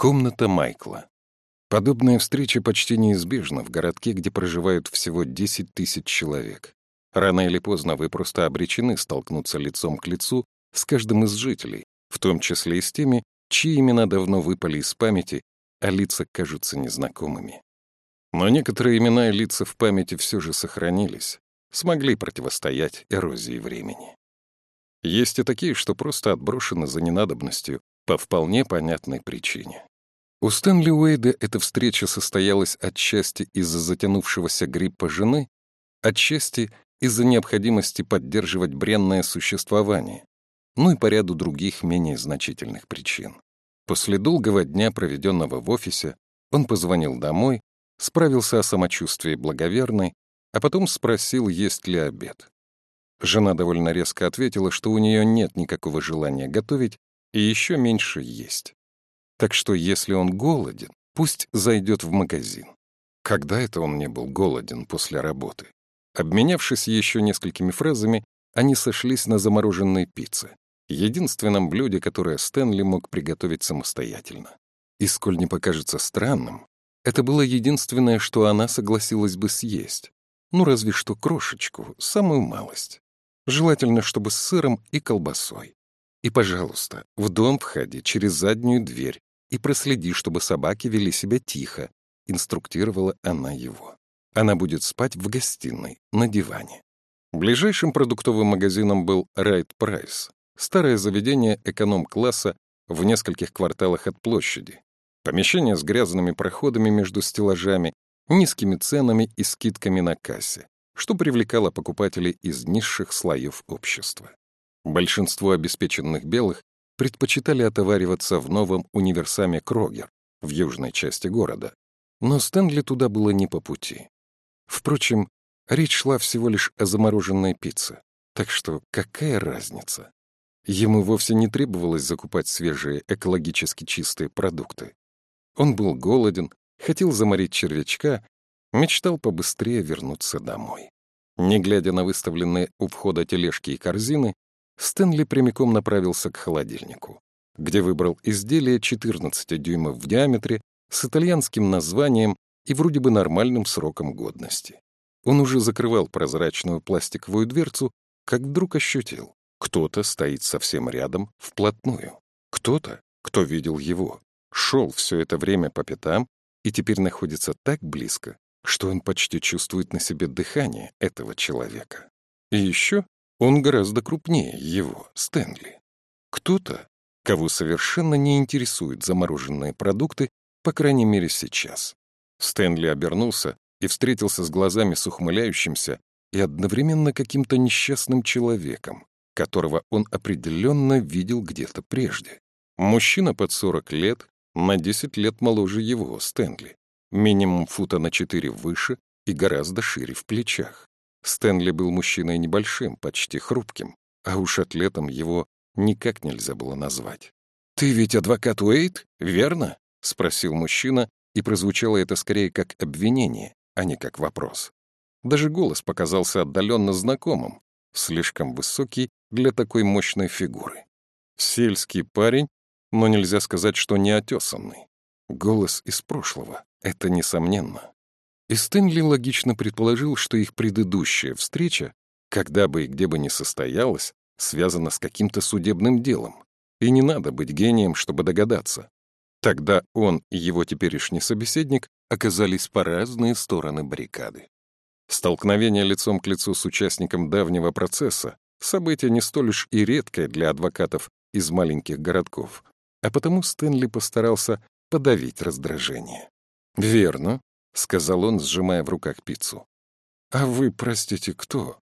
Комната Майкла. Подобная встреча почти неизбежна в городке, где проживают всего 10 тысяч человек. Рано или поздно вы просто обречены столкнуться лицом к лицу с каждым из жителей, в том числе и с теми, чьи имена давно выпали из памяти, а лица кажутся незнакомыми. Но некоторые имена и лица в памяти все же сохранились, смогли противостоять эрозии времени. Есть и такие, что просто отброшены за ненадобностью по вполне понятной причине. У Стэнли Уэйда эта встреча состоялась отчасти из-за затянувшегося гриппа жены, отчасти из-за необходимости поддерживать бренное существование, ну и по ряду других менее значительных причин. После долгого дня, проведенного в офисе, он позвонил домой, справился о самочувствии благоверной, а потом спросил, есть ли обед. Жена довольно резко ответила, что у нее нет никакого желания готовить и еще меньше есть. Так что если он голоден, пусть зайдет в магазин. Когда это он не был голоден после работы? Обменявшись еще несколькими фразами, они сошлись на замороженной пицце, единственном блюде, которое Стэнли мог приготовить самостоятельно. И сколь не покажется странным, это было единственное, что она согласилась бы съесть. Ну, разве что крошечку, самую малость. Желательно, чтобы с сыром и колбасой. И, пожалуйста, в дом входи через заднюю дверь и проследи, чтобы собаки вели себя тихо, инструктировала она его. Она будет спать в гостиной, на диване. Ближайшим продуктовым магазином был Райт Прайс, старое заведение эконом-класса в нескольких кварталах от площади. Помещение с грязными проходами между стеллажами, низкими ценами и скидками на кассе что привлекало покупателей из низших слоев общества. Большинство обеспеченных белых предпочитали отовариваться в новом универсаме Крогер в южной части города, но Стэнли туда было не по пути. Впрочем, речь шла всего лишь о замороженной пицце, так что какая разница? Ему вовсе не требовалось закупать свежие экологически чистые продукты. Он был голоден, хотел заморить червячка мечтал побыстрее вернуться домой. Не глядя на выставленные у входа тележки и корзины, Стэнли прямиком направился к холодильнику, где выбрал изделие 14 дюймов в диаметре с итальянским названием и вроде бы нормальным сроком годности. Он уже закрывал прозрачную пластиковую дверцу, как вдруг ощутил, кто-то стоит совсем рядом, вплотную. Кто-то, кто видел его, шел все это время по пятам и теперь находится так близко, что он почти чувствует на себе дыхание этого человека. И еще он гораздо крупнее его, Стэнли. Кто-то, кого совершенно не интересуют замороженные продукты, по крайней мере сейчас. Стэнли обернулся и встретился с глазами с ухмыляющимся и одновременно каким-то несчастным человеком, которого он определенно видел где-то прежде. Мужчина под 40 лет, на 10 лет моложе его, Стэнли минимум фута на четыре выше и гораздо шире в плечах. Стэнли был мужчиной небольшим, почти хрупким, а уж атлетом его никак нельзя было назвать. «Ты ведь адвокат Уэйт, верно?» — спросил мужчина, и прозвучало это скорее как обвинение, а не как вопрос. Даже голос показался отдаленно знакомым, слишком высокий для такой мощной фигуры. Сельский парень, но нельзя сказать, что неотесанный. Голос из прошлого. Это несомненно. И Стэнли логично предположил, что их предыдущая встреча, когда бы и где бы ни состоялась, связана с каким-то судебным делом. И не надо быть гением, чтобы догадаться. Тогда он и его теперешний собеседник оказались по разные стороны баррикады. Столкновение лицом к лицу с участником давнего процесса — событие не столь уж и редкое для адвокатов из маленьких городков, а потому Стэнли постарался подавить раздражение. «Верно», — сказал он, сжимая в руках пиццу. «А вы, простите, кто?»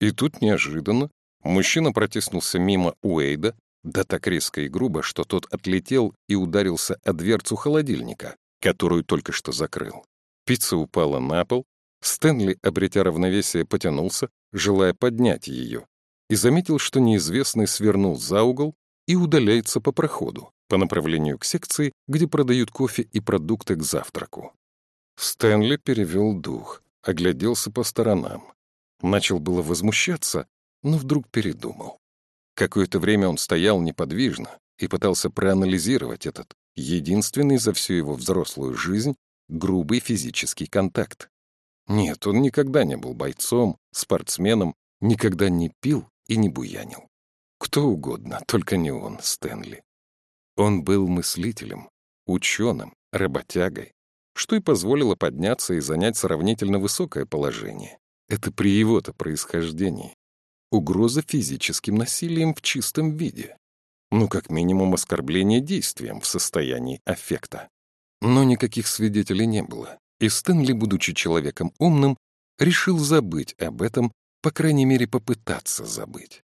И тут неожиданно мужчина протиснулся мимо Уэйда, да так резко и грубо, что тот отлетел и ударился о дверцу холодильника, которую только что закрыл. Пицца упала на пол, Стэнли, обретя равновесие, потянулся, желая поднять ее, и заметил, что неизвестный свернул за угол и удаляется по проходу по направлению к секции, где продают кофе и продукты к завтраку. Стэнли перевел дух, огляделся по сторонам. Начал было возмущаться, но вдруг передумал. Какое-то время он стоял неподвижно и пытался проанализировать этот единственный за всю его взрослую жизнь грубый физический контакт. Нет, он никогда не был бойцом, спортсменом, никогда не пил и не буянил. Кто угодно, только не он, Стэнли. Он был мыслителем, ученым, работягой, что и позволило подняться и занять сравнительно высокое положение. Это при его-то происхождении. Угроза физическим насилием в чистом виде. Ну, как минимум, оскорбление действием в состоянии аффекта. Но никаких свидетелей не было, и Стэнли, будучи человеком умным, решил забыть об этом, по крайней мере, попытаться забыть.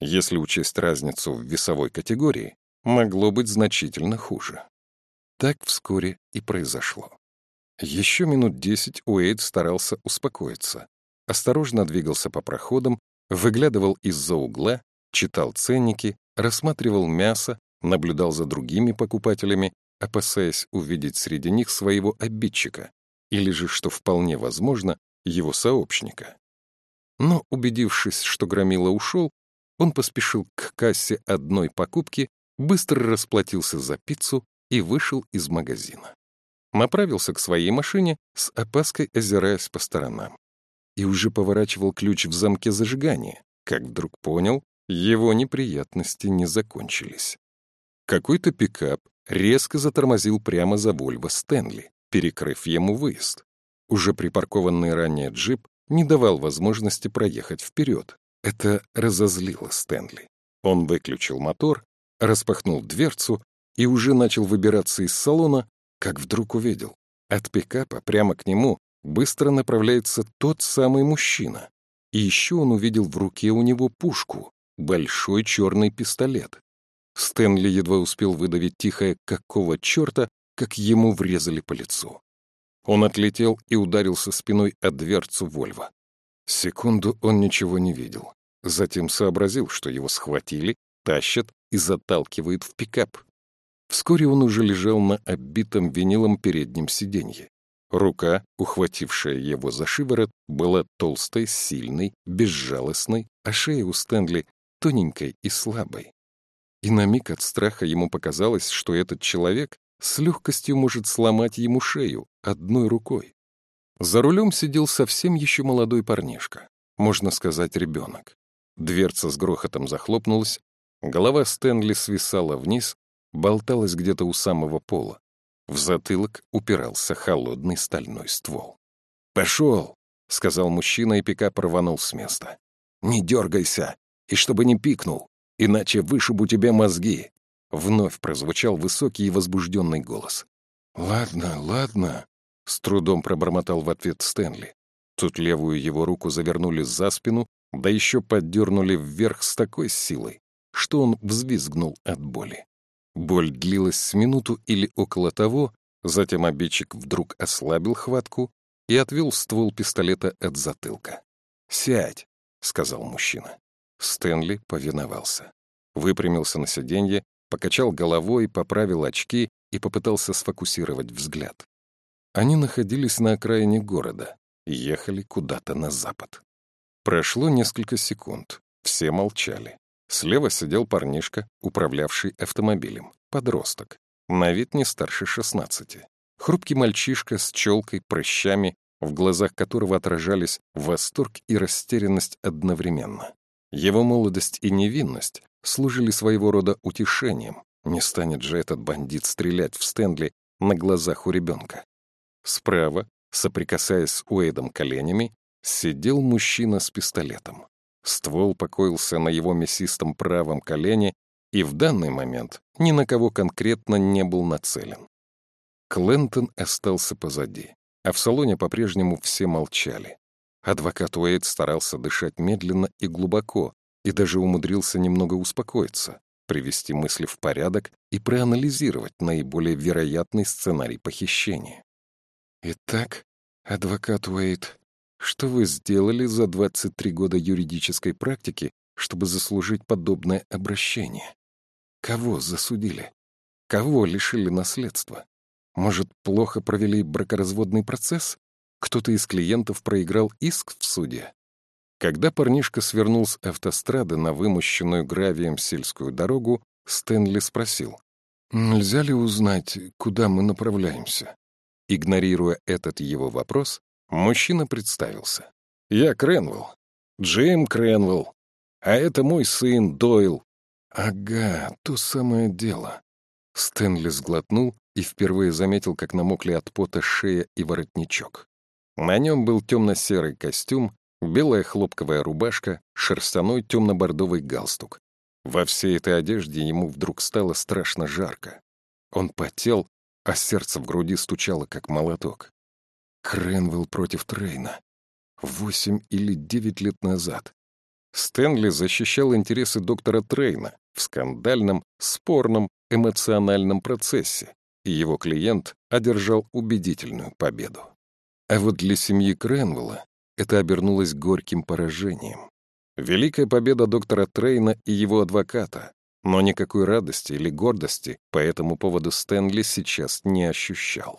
Если учесть разницу в весовой категории, могло быть значительно хуже. Так вскоре и произошло. Еще минут десять Уэйд старался успокоиться. Осторожно двигался по проходам, выглядывал из-за угла, читал ценники, рассматривал мясо, наблюдал за другими покупателями, опасаясь увидеть среди них своего обидчика, или же, что вполне возможно, его сообщника. Но, убедившись, что Громила ушел, он поспешил к кассе одной покупки, быстро расплатился за пиццу и вышел из магазина. Направился к своей машине, с опаской озираясь по сторонам. И уже поворачивал ключ в замке зажигания, как вдруг понял, его неприятности не закончились. Какой-то пикап резко затормозил прямо за Вольво Стэнли, перекрыв ему выезд. Уже припаркованный ранее джип не давал возможности проехать вперед. Это разозлило Стэнли. Он выключил мотор, распахнул дверцу и уже начал выбираться из салона, как вдруг увидел. От пикапа прямо к нему быстро направляется тот самый мужчина. И еще он увидел в руке у него пушку, большой черный пистолет. Стэнли едва успел выдавить тихое «какого черта», как ему врезали по лицу. Он отлетел и ударился спиной о дверцу Вольва. Секунду он ничего не видел. Затем сообразил, что его схватили, тащат и заталкивают в пикап. Вскоре он уже лежал на оббитом винилом переднем сиденье. Рука, ухватившая его за шиворот, была толстой, сильной, безжалостной, а шея у Стэнли тоненькой и слабой. И на миг от страха ему показалось, что этот человек с легкостью может сломать ему шею одной рукой. За рулем сидел совсем еще молодой парнишка, можно сказать, ребенок. Дверца с грохотом захлопнулась, голова Стэнли свисала вниз, болталась где-то у самого пола. В затылок упирался холодный стальной ствол. «Пошел!» — сказал мужчина, и пикап рванул с места. «Не дергайся! И чтобы не пикнул! иначе вышибу тебе мозги!» Вновь прозвучал высокий и возбужденный голос. «Ладно, ладно», — с трудом пробормотал в ответ Стэнли. Тут левую его руку завернули за спину, да еще поддернули вверх с такой силой, что он взвизгнул от боли. Боль длилась с минуту или около того, затем обидчик вдруг ослабил хватку и отвел ствол пистолета от затылка. «Сядь», — сказал мужчина. Стэнли повиновался. Выпрямился на сиденье, покачал головой, поправил очки и попытался сфокусировать взгляд. Они находились на окраине города и ехали куда-то на запад. Прошло несколько секунд. Все молчали. Слева сидел парнишка, управлявший автомобилем, подросток, на вид не старше шестнадцати. Хрупкий мальчишка с челкой, прыщами, в глазах которого отражались восторг и растерянность одновременно. Его молодость и невинность служили своего рода утешением. Не станет же этот бандит стрелять в Стэнли на глазах у ребенка. Справа, соприкасаясь с Уэйдом коленями, сидел мужчина с пистолетом. Ствол покоился на его мясистом правом колене и в данный момент ни на кого конкретно не был нацелен. Клентон остался позади, а в салоне по-прежнему все молчали. Адвокат Уэйд старался дышать медленно и глубоко, и даже умудрился немного успокоиться, привести мысли в порядок и проанализировать наиболее вероятный сценарий похищения. «Итак, адвокат Уэйд, что вы сделали за 23 года юридической практики, чтобы заслужить подобное обращение? Кого засудили? Кого лишили наследства? Может, плохо провели бракоразводный процесс? Кто-то из клиентов проиграл иск в суде. Когда парнишка свернул с автострады на вымощенную гравием сельскую дорогу, Стэнли спросил. Нельзя ли узнать, куда мы направляемся? Игнорируя этот его вопрос, мужчина представился. Я Кренвелл. Джейм Кренвелл. А это мой сын Дойл. Ага, то самое дело. Стэнли сглотнул и впервые заметил, как намокли от пота шея и воротничок. На нем был темно-серый костюм, белая хлопковая рубашка, шерстяной темно-бордовый галстук. Во всей этой одежде ему вдруг стало страшно жарко. Он потел, а сердце в груди стучало, как молоток. Кренвелл против Трейна. Восемь или девять лет назад. Стэнли защищал интересы доктора Трейна в скандальном, спорном, эмоциональном процессе, и его клиент одержал убедительную победу. А вот для семьи Кренвелла это обернулось горьким поражением. Великая победа доктора Трейна и его адвоката, но никакой радости или гордости по этому поводу Стэнли сейчас не ощущал.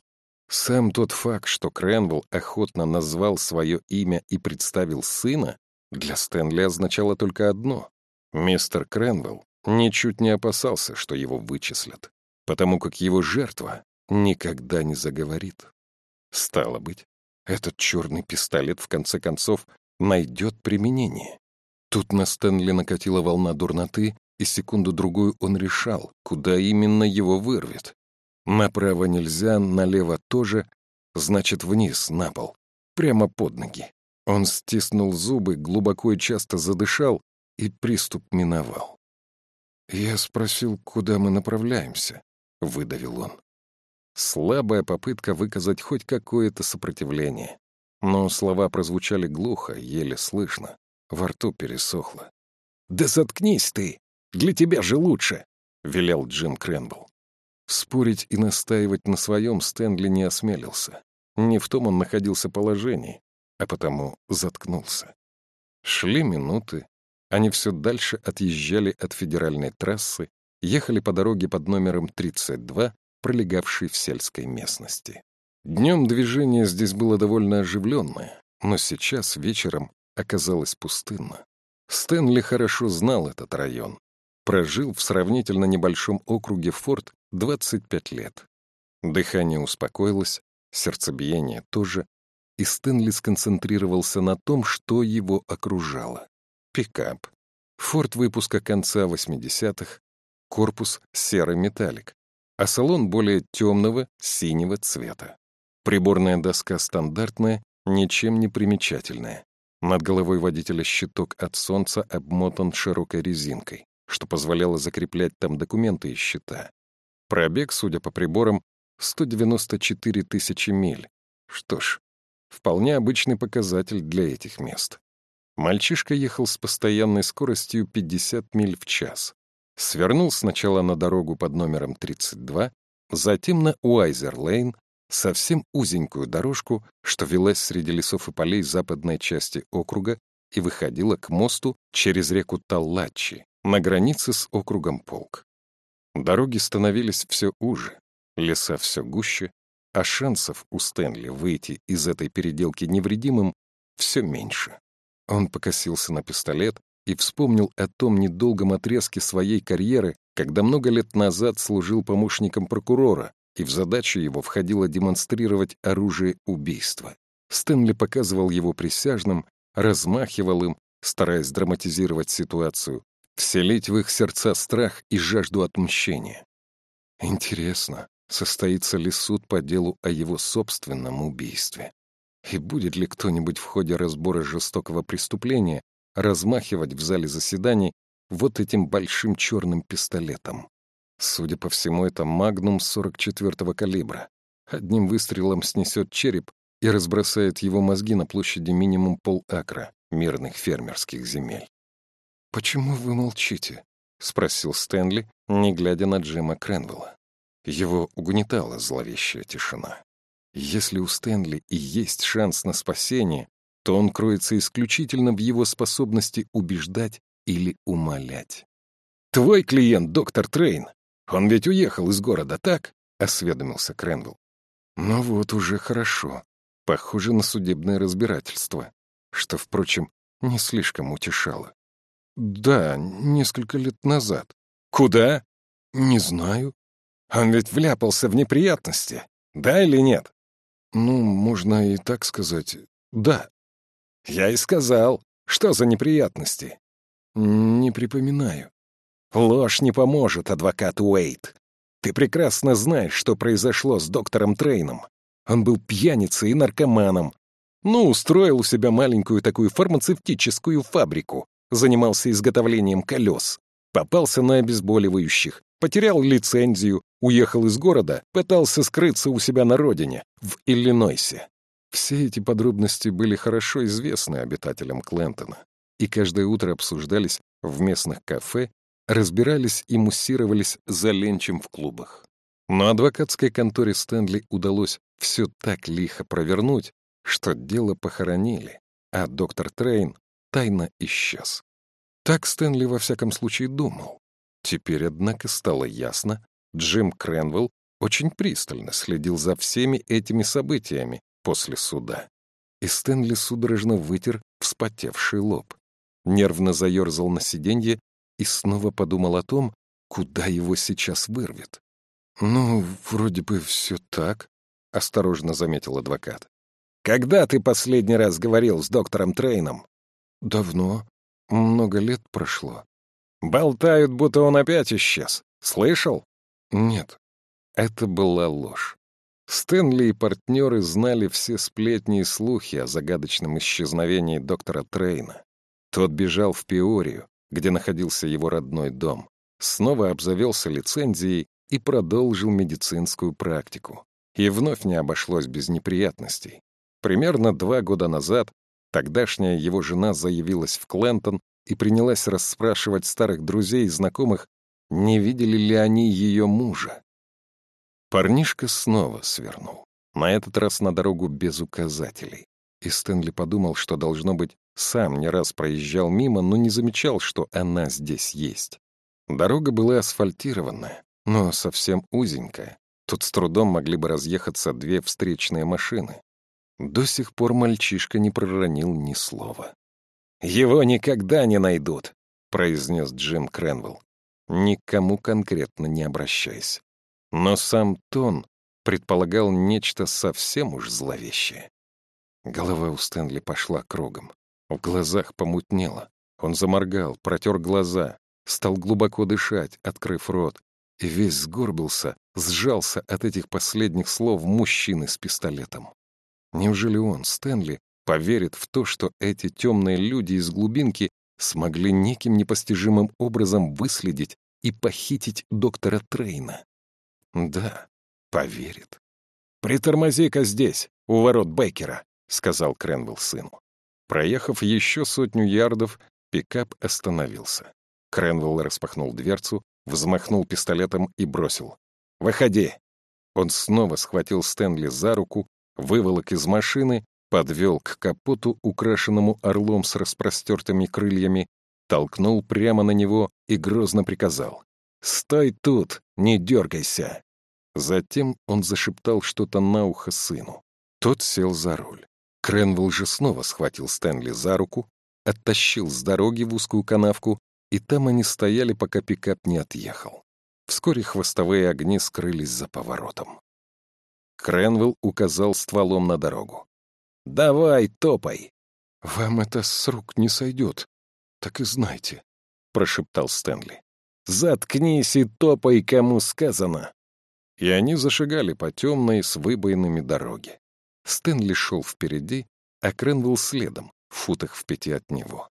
Сам тот факт, что Кренвелл охотно назвал свое имя и представил сына, для Стэнли означало только одно. Мистер Кренвелл ничуть не опасался, что его вычислят, потому как его жертва никогда не заговорит. Стало быть, этот черный пистолет в конце концов найдет применение. Тут на Стэнли накатила волна дурноты, и секунду-другую он решал, куда именно его вырвет. Направо нельзя, налево тоже, значит, вниз, на пол, прямо под ноги. Он стиснул зубы, глубоко и часто задышал, и приступ миновал. «Я спросил, куда мы направляемся», — выдавил он. Слабая попытка выказать хоть какое-то сопротивление. Но слова прозвучали глухо, еле слышно. Во рту пересохло. «Да заткнись ты! Для тебя же лучше!» — велел Джим Кренбл. Спорить и настаивать на своем Стэнли не осмелился. Не в том он находился положении, а потому заткнулся. Шли минуты, они все дальше отъезжали от федеральной трассы, ехали по дороге под номером 32, пролегавшей в сельской местности. Днем движение здесь было довольно оживленное, но сейчас, вечером, оказалось пустынно. Стэнли хорошо знал этот район. Прожил в сравнительно небольшом округе Форт 25 лет. Дыхание успокоилось, сердцебиение тоже, и Стэнли сконцентрировался на том, что его окружало. Пикап. Форт выпуска конца 80-х, корпус серый металлик, а салон более темного синего цвета. Приборная доска стандартная, ничем не примечательная. Над головой водителя щиток от солнца обмотан широкой резинкой, что позволяло закреплять там документы и счета. Пробег, судя по приборам, 194 тысячи миль. Что ж, вполне обычный показатель для этих мест. Мальчишка ехал с постоянной скоростью 50 миль в час. Свернул сначала на дорогу под номером 32, затем на Уайзер-Лейн, совсем узенькую дорожку, что велась среди лесов и полей западной части округа и выходила к мосту через реку Таллачи на границе с округом Полк. Дороги становились все уже, леса все гуще, а шансов у Стэнли выйти из этой переделки невредимым все меньше. Он покосился на пистолет и вспомнил о том недолгом отрезке своей карьеры, когда много лет назад служил помощником прокурора, и в задачу его входило демонстрировать оружие убийства. Стэнли показывал его присяжным, размахивал им, стараясь драматизировать ситуацию, вселить в их сердца страх и жажду отмщения. Интересно, состоится ли суд по делу о его собственном убийстве? И будет ли кто-нибудь в ходе разбора жестокого преступления размахивать в зале заседаний вот этим большим черным пистолетом? Судя по всему, это магнум 44-го калибра. Одним выстрелом снесет череп и разбросает его мозги на площади минимум полакра мирных фермерских земель. «Почему вы молчите?» — спросил Стэнли, не глядя на Джима Кренвелла. Его угнетала зловещая тишина. Если у Стэнли и есть шанс на спасение, то он кроется исключительно в его способности убеждать или умолять. «Твой клиент, доктор Трейн, он ведь уехал из города, так?» — осведомился Крэндалл. «Ну вот, уже хорошо. Похоже на судебное разбирательство, что, впрочем, не слишком утешало. Да, несколько лет назад. Куда? Не знаю. Он ведь вляпался в неприятности. Да или нет? Ну, можно и так сказать. Да. Я и сказал. Что за неприятности? Не припоминаю. Ложь не поможет, адвокат Уэйт. Ты прекрасно знаешь, что произошло с доктором Трейном. Он был пьяницей и наркоманом. Ну, устроил у себя маленькую такую фармацевтическую фабрику. Занимался изготовлением колес. Попался на обезболивающих. Потерял лицензию. Уехал из города. Пытался скрыться у себя на родине, в Иллинойсе. Все эти подробности были хорошо известны обитателям Клентона и каждое утро обсуждались в местных кафе, разбирались и муссировались за ленчем в клубах. Но адвокатской конторе Стэнли удалось все так лихо провернуть, что дело похоронили, а доктор Трейн тайно исчез. Так Стэнли во всяком случае думал. Теперь, однако, стало ясно, Джим Кренвелл очень пристально следил за всеми этими событиями после суда. И Стэнли судорожно вытер вспотевший лоб нервно заерзал на сиденье и снова подумал о том, куда его сейчас вырвет. «Ну, вроде бы все так», — осторожно заметил адвокат. «Когда ты последний раз говорил с доктором Трейном?» «Давно. Много лет прошло». «Болтают, будто он опять исчез. Слышал?» «Нет». Это была ложь. Стэнли и партнеры знали все сплетни и слухи о загадочном исчезновении доктора Трейна. Тот бежал в Пиорию, где находился его родной дом, снова обзавелся лицензией и продолжил медицинскую практику. И вновь не обошлось без неприятностей. Примерно два года назад тогдашняя его жена заявилась в Клентон и принялась расспрашивать старых друзей и знакомых, не видели ли они ее мужа. Парнишка снова свернул, на этот раз на дорогу без указателей. И Стэнли подумал, что, должно быть, сам не раз проезжал мимо, но не замечал, что она здесь есть. Дорога была асфальтированная, но совсем узенькая. Тут с трудом могли бы разъехаться две встречные машины. До сих пор мальчишка не проронил ни слова. «Его никогда не найдут», — произнес Джим Кренвелл. Никому конкретно не обращаясь. Но сам тон предполагал нечто совсем уж зловещее. Голова у Стэнли пошла кругом. В глазах помутнело. Он заморгал, протер глаза, стал глубоко дышать, открыв рот, и весь сгорбился, сжался от этих последних слов мужчины с пистолетом. Неужели он, Стэнли, поверит в то, что эти темные люди из глубинки смогли неким непостижимым образом выследить и похитить доктора Трейна? Да, поверит. «Притормози-ка здесь, у ворот Бейкера», — сказал Кренвелл сыну. Проехав еще сотню ярдов, пикап остановился. Кренвелл распахнул дверцу, взмахнул пистолетом и бросил. «Выходи!» Он снова схватил Стэнли за руку, выволок из машины, подвел к капоту, украшенному орлом с распростертыми крыльями, толкнул прямо на него и грозно приказал. «Стой тут, не дергайся!» Затем он зашептал что-то на ухо сыну. Тот сел за руль. Кренвелл же снова схватил Стэнли за руку, оттащил с дороги в узкую канавку, и там они стояли, пока пикап не отъехал. Вскоре хвостовые огни скрылись за поворотом. Кренвелл указал стволом на дорогу. «Давай, топай!» «Вам это с рук не сойдет, так и знайте», — прошептал Стэнли. «Заткнись и топай, кому сказано!» И они зашагали по темной с выбоинами дороге. Стэнли шел впереди, а Кренвелл следом, в футах в пяти от него.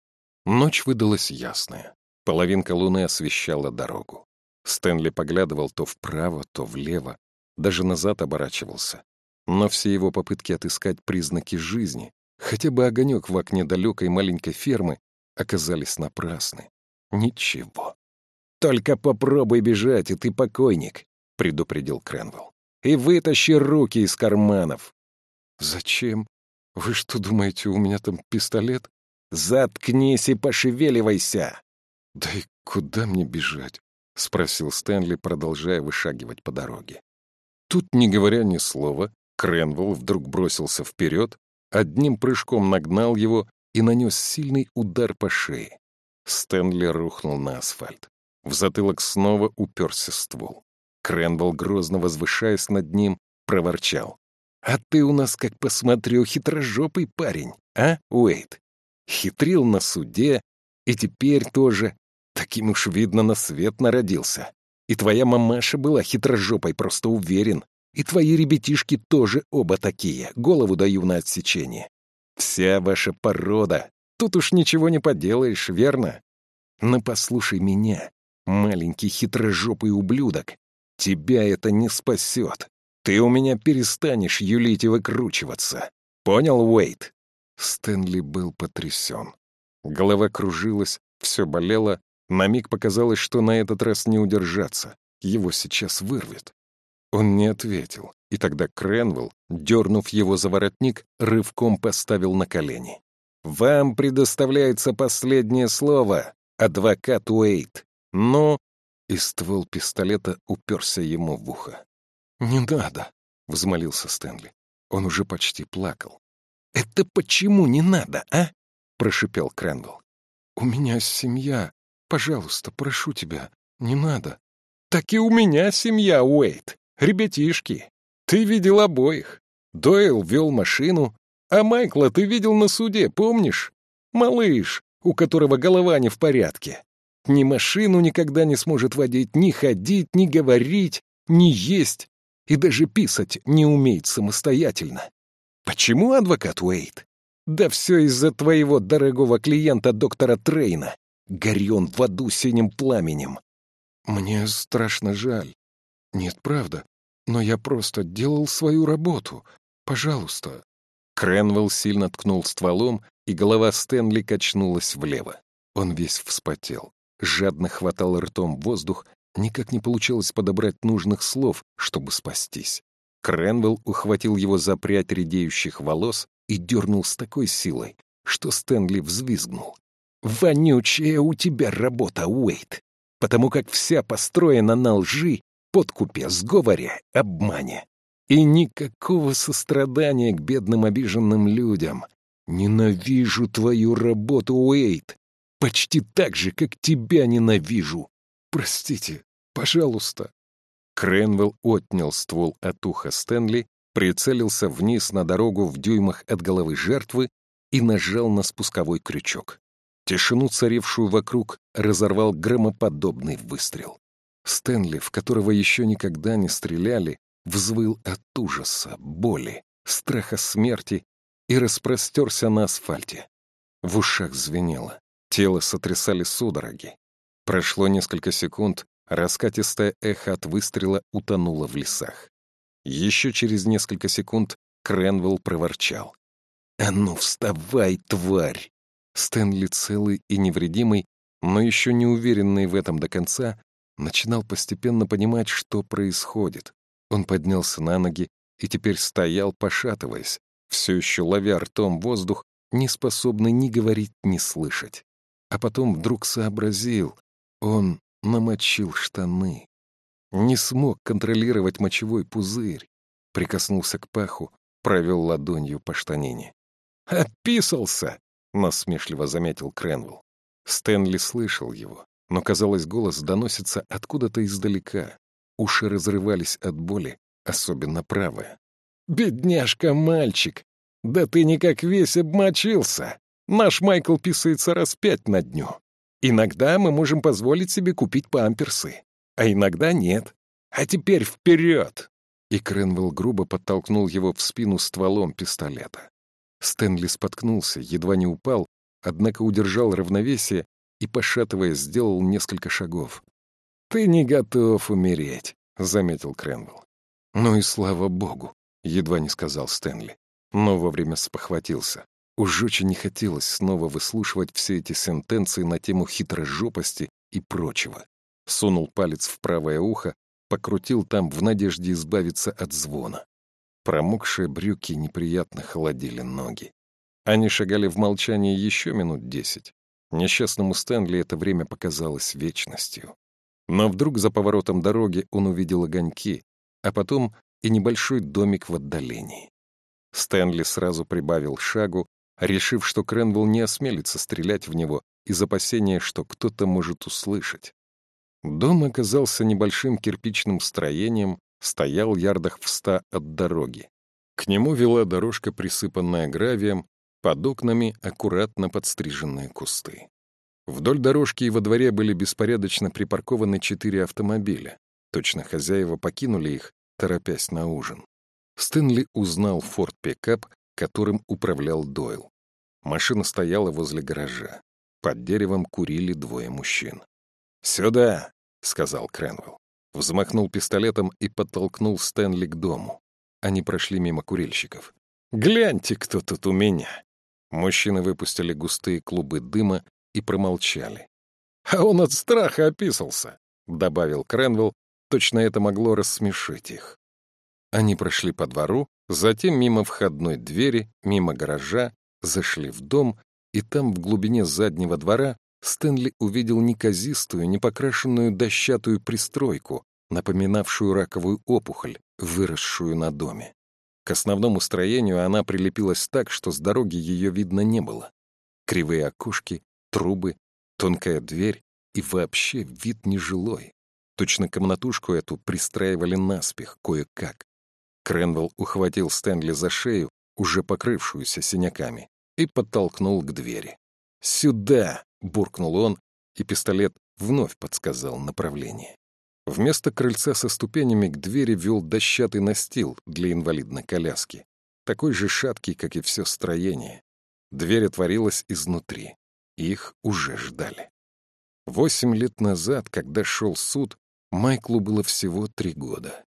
Ночь выдалась ясная. Половинка луны освещала дорогу. Стэнли поглядывал то вправо, то влево, даже назад оборачивался. Но все его попытки отыскать признаки жизни, хотя бы огонек в окне далекой маленькой фермы, оказались напрасны. Ничего. «Только попробуй бежать, и ты покойник», — предупредил Кренвелл. «И вытащи руки из карманов. «Зачем? Вы что думаете, у меня там пистолет?» «Заткнись и пошевеливайся!» «Да и куда мне бежать?» — спросил Стэнли, продолжая вышагивать по дороге. Тут, не говоря ни слова, Кренвелл вдруг бросился вперед, одним прыжком нагнал его и нанес сильный удар по шее. Стэнли рухнул на асфальт. В затылок снова уперся ствол. Кренвелл, грозно возвышаясь над ним, проворчал. «А ты у нас, как посмотрю, хитрожопый парень, а, Уэйт? Хитрил на суде, и теперь тоже. Таким уж, видно, на свет народился. И твоя мамаша была хитрожопой, просто уверен. И твои ребятишки тоже оба такие, голову даю на отсечение. Вся ваша порода. Тут уж ничего не поделаешь, верно? Но послушай меня, маленький хитрожопый ублюдок. Тебя это не спасет. Ты у меня перестанешь юлить и выкручиваться. Понял, Уэйт?» Стэнли был потрясен. Голова кружилась, все болело. На миг показалось, что на этот раз не удержаться. Его сейчас вырвет. Он не ответил, и тогда Кренвелл, дернув его за воротник, рывком поставил на колени. «Вам предоставляется последнее слово, адвокат Уэйт. Но...» И ствол пистолета уперся ему в ухо. «Не надо», — взмолился Стэнли. Он уже почти плакал. «Это почему не надо, а?» — прошипел Кренвелл. «У меня семья. Пожалуйста, прошу тебя, не надо». «Так и у меня семья, Уэйт. Ребятишки, ты видел обоих. Дойл вел машину, а Майкла ты видел на суде, помнишь? Малыш, у которого голова не в порядке. Ни машину никогда не сможет водить, ни ходить, ни говорить, ни есть, и даже писать не умеет самостоятельно. Почему адвокат Уэйт? Да все из-за твоего дорогого клиента доктора Трейна. Горен в аду синим пламенем. Мне страшно жаль. Нет, правда. Но я просто делал свою работу. Пожалуйста». Кренвелл сильно ткнул стволом, и голова Стэнли качнулась влево. Он весь вспотел, жадно хватал ртом воздух, никак не получалось подобрать нужных слов, чтобы спастись. Кренвелл ухватил его за прядь редеющих волос и дернул с такой силой, что Стэнли взвизгнул. «Вонючая у тебя работа, Уэйт, потому как вся построена на лжи подкупе, сговоре, обмане. И никакого сострадания к бедным обиженным людям. Ненавижу твою работу, Уэйт. Почти так же, как тебя ненавижу. Простите, пожалуйста. Кренвелл отнял ствол от уха Стэнли, прицелился вниз на дорогу в дюймах от головы жертвы и нажал на спусковой крючок. Тишину, царившую вокруг, разорвал громоподобный выстрел. Стэнли, в которого еще никогда не стреляли, взвыл от ужаса, боли, страха смерти и распростерся на асфальте. В ушах звенело, тело сотрясали судороги. Прошло несколько секунд, раскатистое эхо от выстрела утонуло в лесах. Еще через несколько секунд Кренвелл проворчал. «А ну вставай, тварь!» Стэнли целый и невредимый, но еще не уверенный в этом до конца, начинал постепенно понимать, что происходит. Он поднялся на ноги и теперь стоял, пошатываясь, все еще ловя ртом воздух, не способный ни говорить, ни слышать. А потом вдруг сообразил, он намочил штаны. Не смог контролировать мочевой пузырь. Прикоснулся к паху, провел ладонью по штанине. «Описался!» — насмешливо заметил Кренвелл. Стэнли слышал его но, казалось, голос доносится откуда-то издалека. Уши разрывались от боли, особенно правая. «Бедняжка, мальчик! Да ты никак весь обмочился! Наш Майкл писается раз пять на дню. Иногда мы можем позволить себе купить памперсы, а иногда нет. А теперь вперед!» И Кренвелл грубо подтолкнул его в спину стволом пистолета. Стэнли споткнулся, едва не упал, однако удержал равновесие и, пошатываясь, сделал несколько шагов. «Ты не готов умереть», — заметил Кренвелл. «Ну и слава богу», — едва не сказал Стэнли, но вовремя спохватился. Уж очень не хотелось снова выслушивать все эти сентенции на тему хитрожопости и прочего. Сунул палец в правое ухо, покрутил там в надежде избавиться от звона. Промокшие брюки неприятно холодили ноги. Они шагали в молчании еще минут десять, Несчастному Стэнли это время показалось вечностью. Но вдруг за поворотом дороги он увидел огоньки, а потом и небольшой домик в отдалении. Стэнли сразу прибавил шагу, решив, что Кренвелл не осмелится стрелять в него из опасения, что кто-то может услышать. Дом оказался небольшим кирпичным строением, стоял ярдах в ста от дороги. К нему вела дорожка, присыпанная гравием, под окнами аккуратно подстриженные кусты. Вдоль дорожки и во дворе были беспорядочно припаркованы четыре автомобиля. Точно хозяева покинули их, торопясь на ужин. Стэнли узнал форт-пикап, которым управлял Дойл. Машина стояла возле гаража. Под деревом курили двое мужчин. «Сюда!» — сказал Кренвелл. Взмахнул пистолетом и подтолкнул Стэнли к дому. Они прошли мимо курильщиков. «Гляньте, кто тут у меня!» Мужчины выпустили густые клубы дыма и промолчали. «А он от страха описался», — добавил Кренвелл. Точно это могло рассмешить их. Они прошли по двору, затем мимо входной двери, мимо гаража, зашли в дом, и там, в глубине заднего двора, Стэнли увидел неказистую, непокрашенную дощатую пристройку, напоминавшую раковую опухоль, выросшую на доме. К основному строению она прилепилась так, что с дороги ее видно не было. Кривые окошки, трубы, тонкая дверь и вообще вид нежилой. Точно комнатушку эту пристраивали наспех, кое-как. Кренвелл ухватил Стэнли за шею, уже покрывшуюся синяками, и подтолкнул к двери. «Сюда!» — буркнул он, и пистолет вновь подсказал направление. Вместо крыльца со ступенями к двери вел дощатый настил для инвалидной коляски, такой же шаткий, как и все строение. Дверь отворилась изнутри. Их уже ждали. Восемь лет назад, когда шел суд, Майклу было всего три года.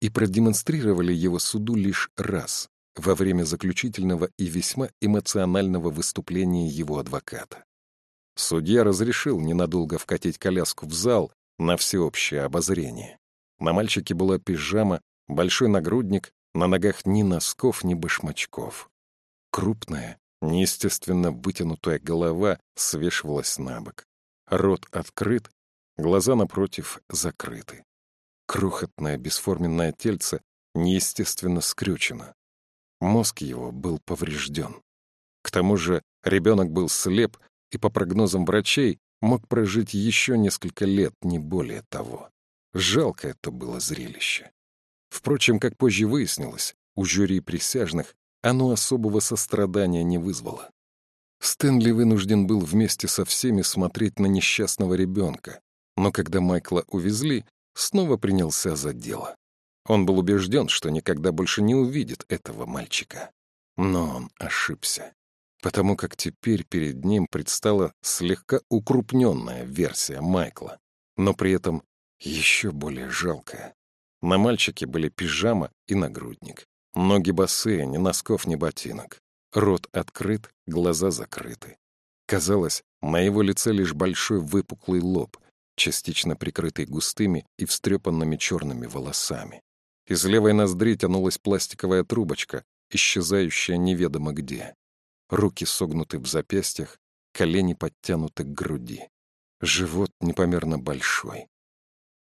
И продемонстрировали его суду лишь раз, во время заключительного и весьма эмоционального выступления его адвоката. Судья разрешил ненадолго вкатить коляску в зал на всеобщее обозрение. На мальчике была пижама, большой нагрудник, на ногах ни носков, ни башмачков. Крупная, неестественно вытянутая голова свешивалась на бок. Рот открыт, глаза напротив закрыты. Крохотное бесформенное тельце неестественно скрючено. Мозг его был поврежден. К тому же ребенок был слеп и, по прогнозам врачей, мог прожить еще несколько лет, не более того. Жалко это было зрелище. Впрочем, как позже выяснилось, у жюри присяжных оно особого сострадания не вызвало. Стэнли вынужден был вместе со всеми смотреть на несчастного ребенка, но когда Майкла увезли, снова принялся за дело. Он был убежден, что никогда больше не увидит этого мальчика. Но он ошибся, потому как теперь перед ним предстала слегка укрупненная версия Майкла, но при этом еще более жалкая. На мальчике были пижама и нагрудник. Ноги босые, ни носков, ни ботинок. Рот открыт, глаза закрыты. Казалось, на его лице лишь большой выпуклый лоб, частично прикрытый густыми и встрепанными черными волосами. Из левой ноздри тянулась пластиковая трубочка, исчезающая неведомо где. Руки согнуты в запястьях, колени подтянуты к груди. Живот непомерно большой.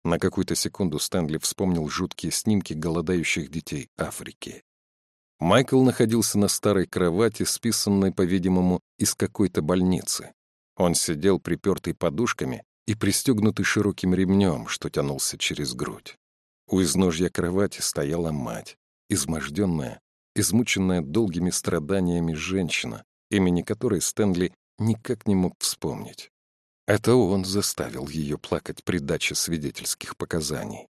На какую-то секунду Стэнли вспомнил жуткие снимки голодающих детей Африки. Майкл находился на старой кровати, списанной, по-видимому, из какой-то больницы. Он сидел припертый подушками и пристегнутый широким ремнем, что тянулся через грудь. У изножья кровати стояла мать, изможденная, измученная долгими страданиями женщина, имени которой Стэнли никак не мог вспомнить. Это он заставил ее плакать при даче свидетельских показаний.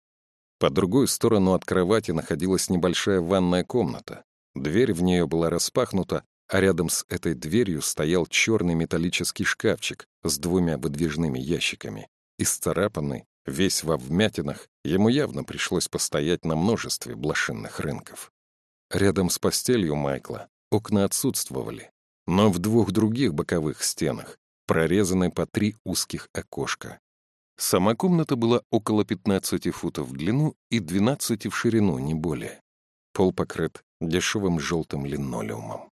По другую сторону от кровати находилась небольшая ванная комната. Дверь в нее была распахнута, а рядом с этой дверью стоял черный металлический шкафчик с двумя выдвижными ящиками, исцарапанный Весь во вмятинах, ему явно пришлось постоять на множестве блошинных рынков. Рядом с постелью Майкла окна отсутствовали, но в двух других боковых стенах прорезаны по три узких окошка. Сама комната была около 15 футов в длину и 12 в ширину, не более. Пол покрыт дешевым желтым линолеумом.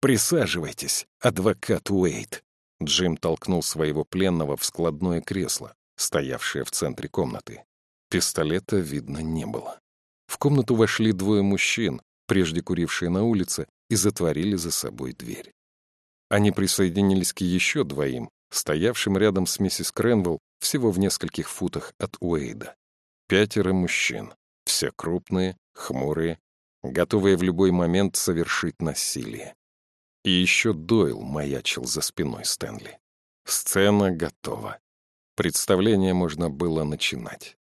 «Присаживайтесь, адвокат Уэйт!» Джим толкнул своего пленного в складное кресло, стоявшая в центре комнаты. Пистолета видно не было. В комнату вошли двое мужчин, прежде курившие на улице, и затворили за собой дверь. Они присоединились к еще двоим, стоявшим рядом с миссис Кренвелл всего в нескольких футах от Уэйда. Пятеро мужчин, все крупные, хмурые, готовые в любой момент совершить насилие. И еще Дойл маячил за спиной Стэнли. Сцена готова. Представление можно было начинать.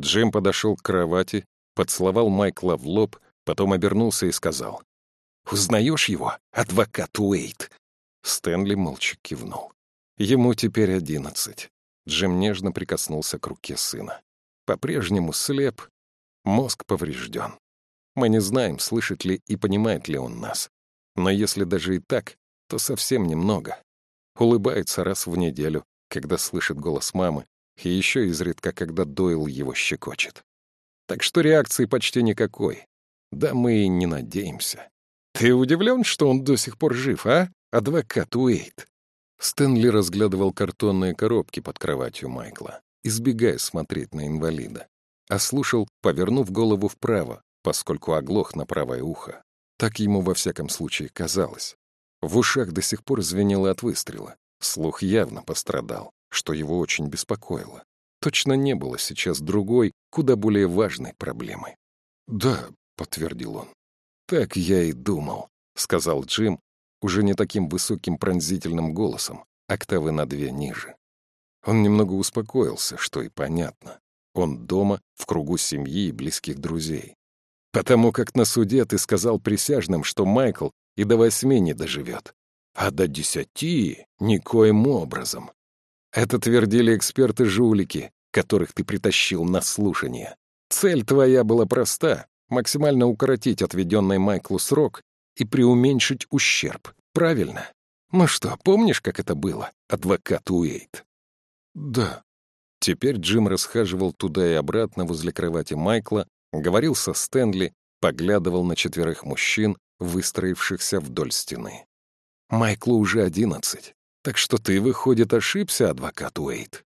Джим подошел к кровати, поцеловал Майкла в лоб, потом обернулся и сказал. «Узнаешь его, адвокат Уэйт?» Стэнли молча кивнул. Ему теперь одиннадцать. Джим нежно прикоснулся к руке сына. По-прежнему слеп, мозг поврежден. Мы не знаем, слышит ли и понимает ли он нас. Но если даже и так, то совсем немного. Улыбается раз в неделю, когда слышит голос мамы, и еще изредка, когда Дойл его щекочет. Так что реакции почти никакой. Да мы и не надеемся. Ты удивлен, что он до сих пор жив, а, адвокат Уэйт? Стэнли разглядывал картонные коробки под кроватью Майкла, избегая смотреть на инвалида, а слушал, повернув голову вправо, поскольку оглох на правое ухо. Так ему во всяком случае казалось. В ушах до сих пор звенело от выстрела. Слух явно пострадал, что его очень беспокоило. Точно не было сейчас другой, куда более важной проблемы. «Да», — подтвердил он. «Так я и думал», — сказал Джим, уже не таким высоким пронзительным голосом, октавы на две ниже. Он немного успокоился, что и понятно. Он дома, в кругу семьи и близких друзей. Потому как на суде ты сказал присяжным, что Майкл и до восьми не доживет. А до десяти — никоим образом. Это твердили эксперты-жулики, которых ты притащил на слушание. Цель твоя была проста — максимально укоротить отведенный Майклу срок и преуменьшить ущерб. Правильно? Ну что, помнишь, как это было, адвокат Уэйт? Да. Теперь Джим расхаживал туда и обратно возле кровати Майкла, говорил со Стэнли, поглядывал на четверых мужчин, выстроившихся вдоль стены. Майклу уже одиннадцать, так что ты, выходит, ошибся, адвокат Уэйт.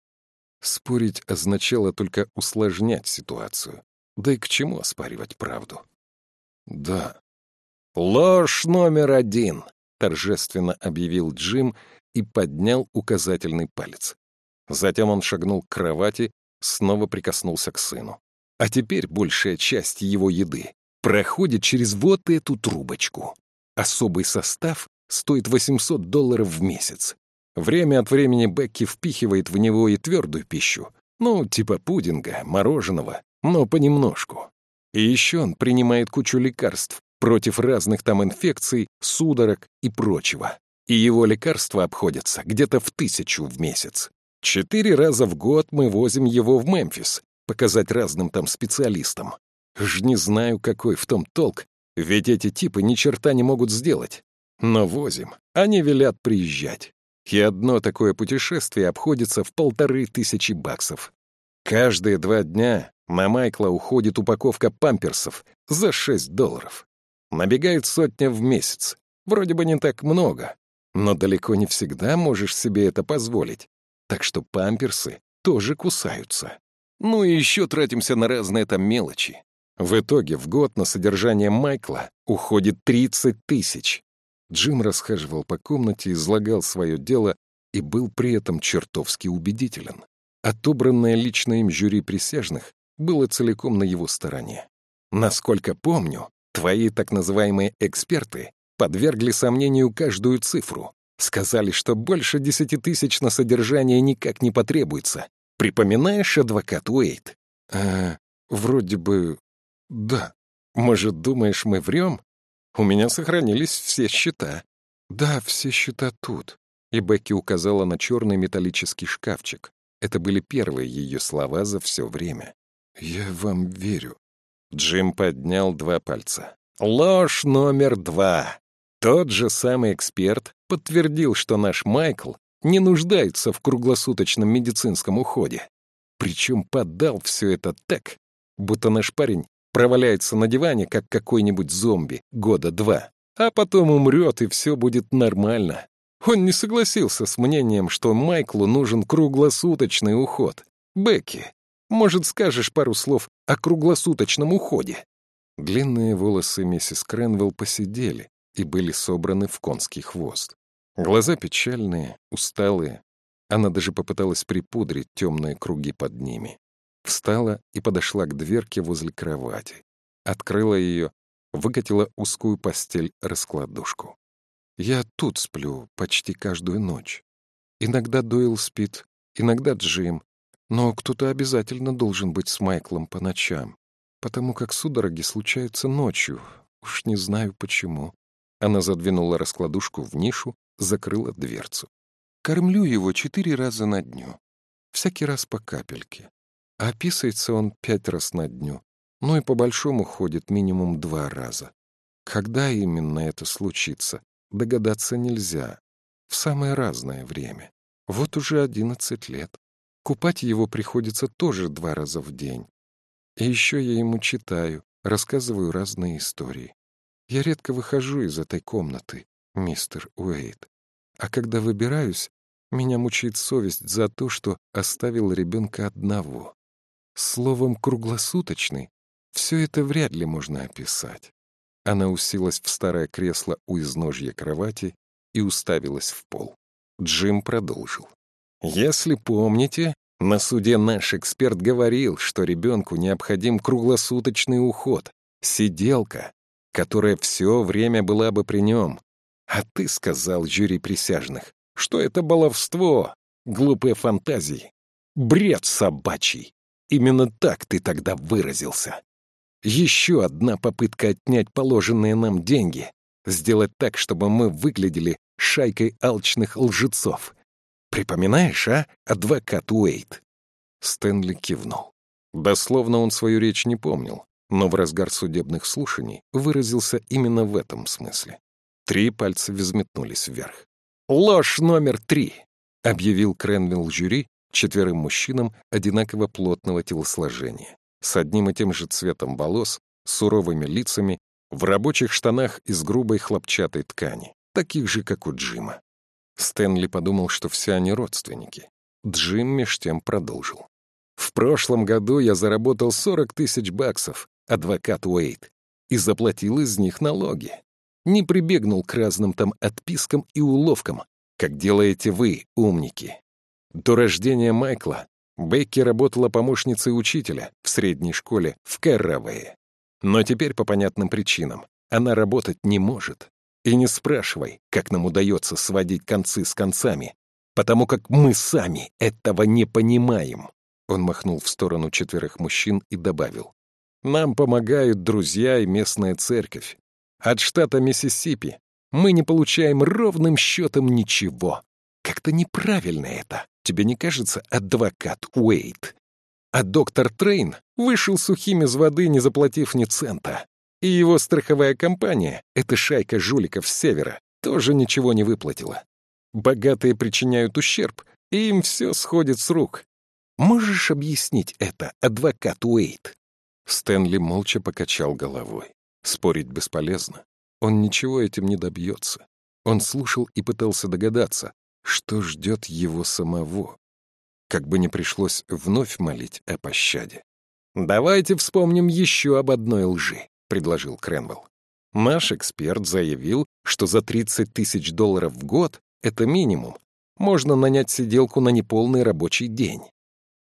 Спорить означало только усложнять ситуацию. Да и к чему оспаривать правду? Да, «Ложь номер один!» — торжественно объявил Джим и поднял указательный палец. Затем он шагнул к кровати, снова прикоснулся к сыну. А теперь большая часть его еды проходит через вот эту трубочку. Особый состав стоит 800 долларов в месяц. Время от времени Бекки впихивает в него и твердую пищу, ну, типа пудинга, мороженого, но понемножку. И еще он принимает кучу лекарств, против разных там инфекций, судорог и прочего. И его лекарства обходятся где-то в тысячу в месяц. Четыре раза в год мы возим его в Мемфис, показать разным там специалистам. Ж не знаю, какой в том толк, ведь эти типы ни черта не могут сделать. Но возим, они велят приезжать. И одно такое путешествие обходится в полторы тысячи баксов. Каждые два дня на Майкла уходит упаковка памперсов за шесть долларов. Набегает сотня в месяц. Вроде бы не так много, но далеко не всегда можешь себе это позволить. Так что памперсы тоже кусаются. Ну и еще тратимся на разные там мелочи. В итоге в год на содержание Майкла уходит 30 тысяч. Джим расхаживал по комнате, излагал свое дело и был при этом чертовски убедителен. Отобранное лично им жюри присяжных было целиком на его стороне. Насколько помню, Твои так называемые эксперты подвергли сомнению каждую цифру. Сказали, что больше десяти тысяч на содержание никак не потребуется. Припоминаешь, адвокат Уэйт? А, вроде бы... Да. Может, думаешь, мы врем? У меня сохранились все счета. Да, все счета тут. И Бекки указала на черный металлический шкафчик. Это были первые ее слова за все время. «Я вам верю. Джим поднял два пальца. Ложь номер два. Тот же самый эксперт подтвердил, что наш Майкл не нуждается в круглосуточном медицинском уходе. Причем подал все это так, будто наш парень проваляется на диване, как какой-нибудь зомби, года два, а потом умрет, и все будет нормально. Он не согласился с мнением, что Майклу нужен круглосуточный уход. Бекки, может, скажешь пару слов о круглосуточном уходе?» Длинные волосы миссис Кренвелл посидели и были собраны в конский хвост. Глаза печальные, усталые. Она даже попыталась припудрить темные круги под ними. Встала и подошла к дверке возле кровати. Открыла ее, выкатила узкую постель-раскладушку. Я тут сплю почти каждую ночь. Иногда Дойл спит, иногда Джим, но кто-то обязательно должен быть с Майклом по ночам, потому как судороги случаются ночью, уж не знаю почему. Она задвинула раскладушку в нишу, закрыла дверцу. Кормлю его четыре раза на дню. Всякий раз по капельке. А писается он пять раз на дню. Ну и по-большому ходит минимум два раза. Когда именно это случится, догадаться нельзя. В самое разное время. Вот уже одиннадцать лет. Купать его приходится тоже два раза в день. И еще я ему читаю, рассказываю разные истории. Я редко выхожу из этой комнаты, мистер Уэйт. А когда выбираюсь, меня мучает совесть за то, что оставил ребенка одного. Словом, круглосуточный, все это вряд ли можно описать. Она уселась в старое кресло у изножья кровати и уставилась в пол. Джим продолжил. «Если помните, на суде наш эксперт говорил, что ребенку необходим круглосуточный уход, сиделка, которая все время была бы при нем. А ты сказал жюри присяжных, что это баловство, глупые фантазии, бред собачий. Именно так ты тогда выразился. Еще одна попытка отнять положенные нам деньги, сделать так, чтобы мы выглядели шайкой алчных лжецов. Припоминаешь, а, адвокат Уэйт?» Стэнли кивнул. Дословно он свою речь не помнил, но в разгар судебных слушаний выразился именно в этом смысле. Три пальца взметнулись вверх. «Ложь номер три!» — объявил Кренвилл жюри четверым мужчинам одинаково плотного телосложения, с одним и тем же цветом волос, суровыми лицами, в рабочих штанах из грубой хлопчатой ткани, таких же, как у Джима. Стэнли подумал, что все они родственники. Джим меж тем продолжил. «В прошлом году я заработал 40 тысяч баксов, адвокат Уэйт, и заплатил из них налоги. Не прибегнул к разным там отпискам и уловкам, как делаете вы, умники. До рождения Майкла Бекки работала помощницей учителя в средней школе в Кэрравее. Но теперь по понятным причинам она работать не может. И не спрашивай, как нам удается сводить концы с концами, потому как мы сами этого не понимаем. Он махнул в сторону четверых мужчин и добавил. Нам помогают друзья и местная церковь. От штата Миссисипи мы не получаем ровным счетом ничего. Как-то неправильно это. Тебе не кажется, адвокат Уэйт? А доктор Трейн вышел сухим из воды, не заплатив ни цента. И его страховая компания, эта шайка жуликов с севера, тоже ничего не выплатила. Богатые причиняют ущерб, и им все сходит с рук. Можешь объяснить это, адвокат Уэйт? Стэнли молча покачал головой. Спорить бесполезно. Он ничего этим не добьется. Он слушал и пытался догадаться, что ждет его самого. Как бы не пришлось вновь молить о пощаде. «Давайте вспомним еще об одной лжи», — предложил Кренвелл. «Наш эксперт заявил, что за 30 тысяч долларов в год — это минимум. Можно нанять сиделку на неполный рабочий день.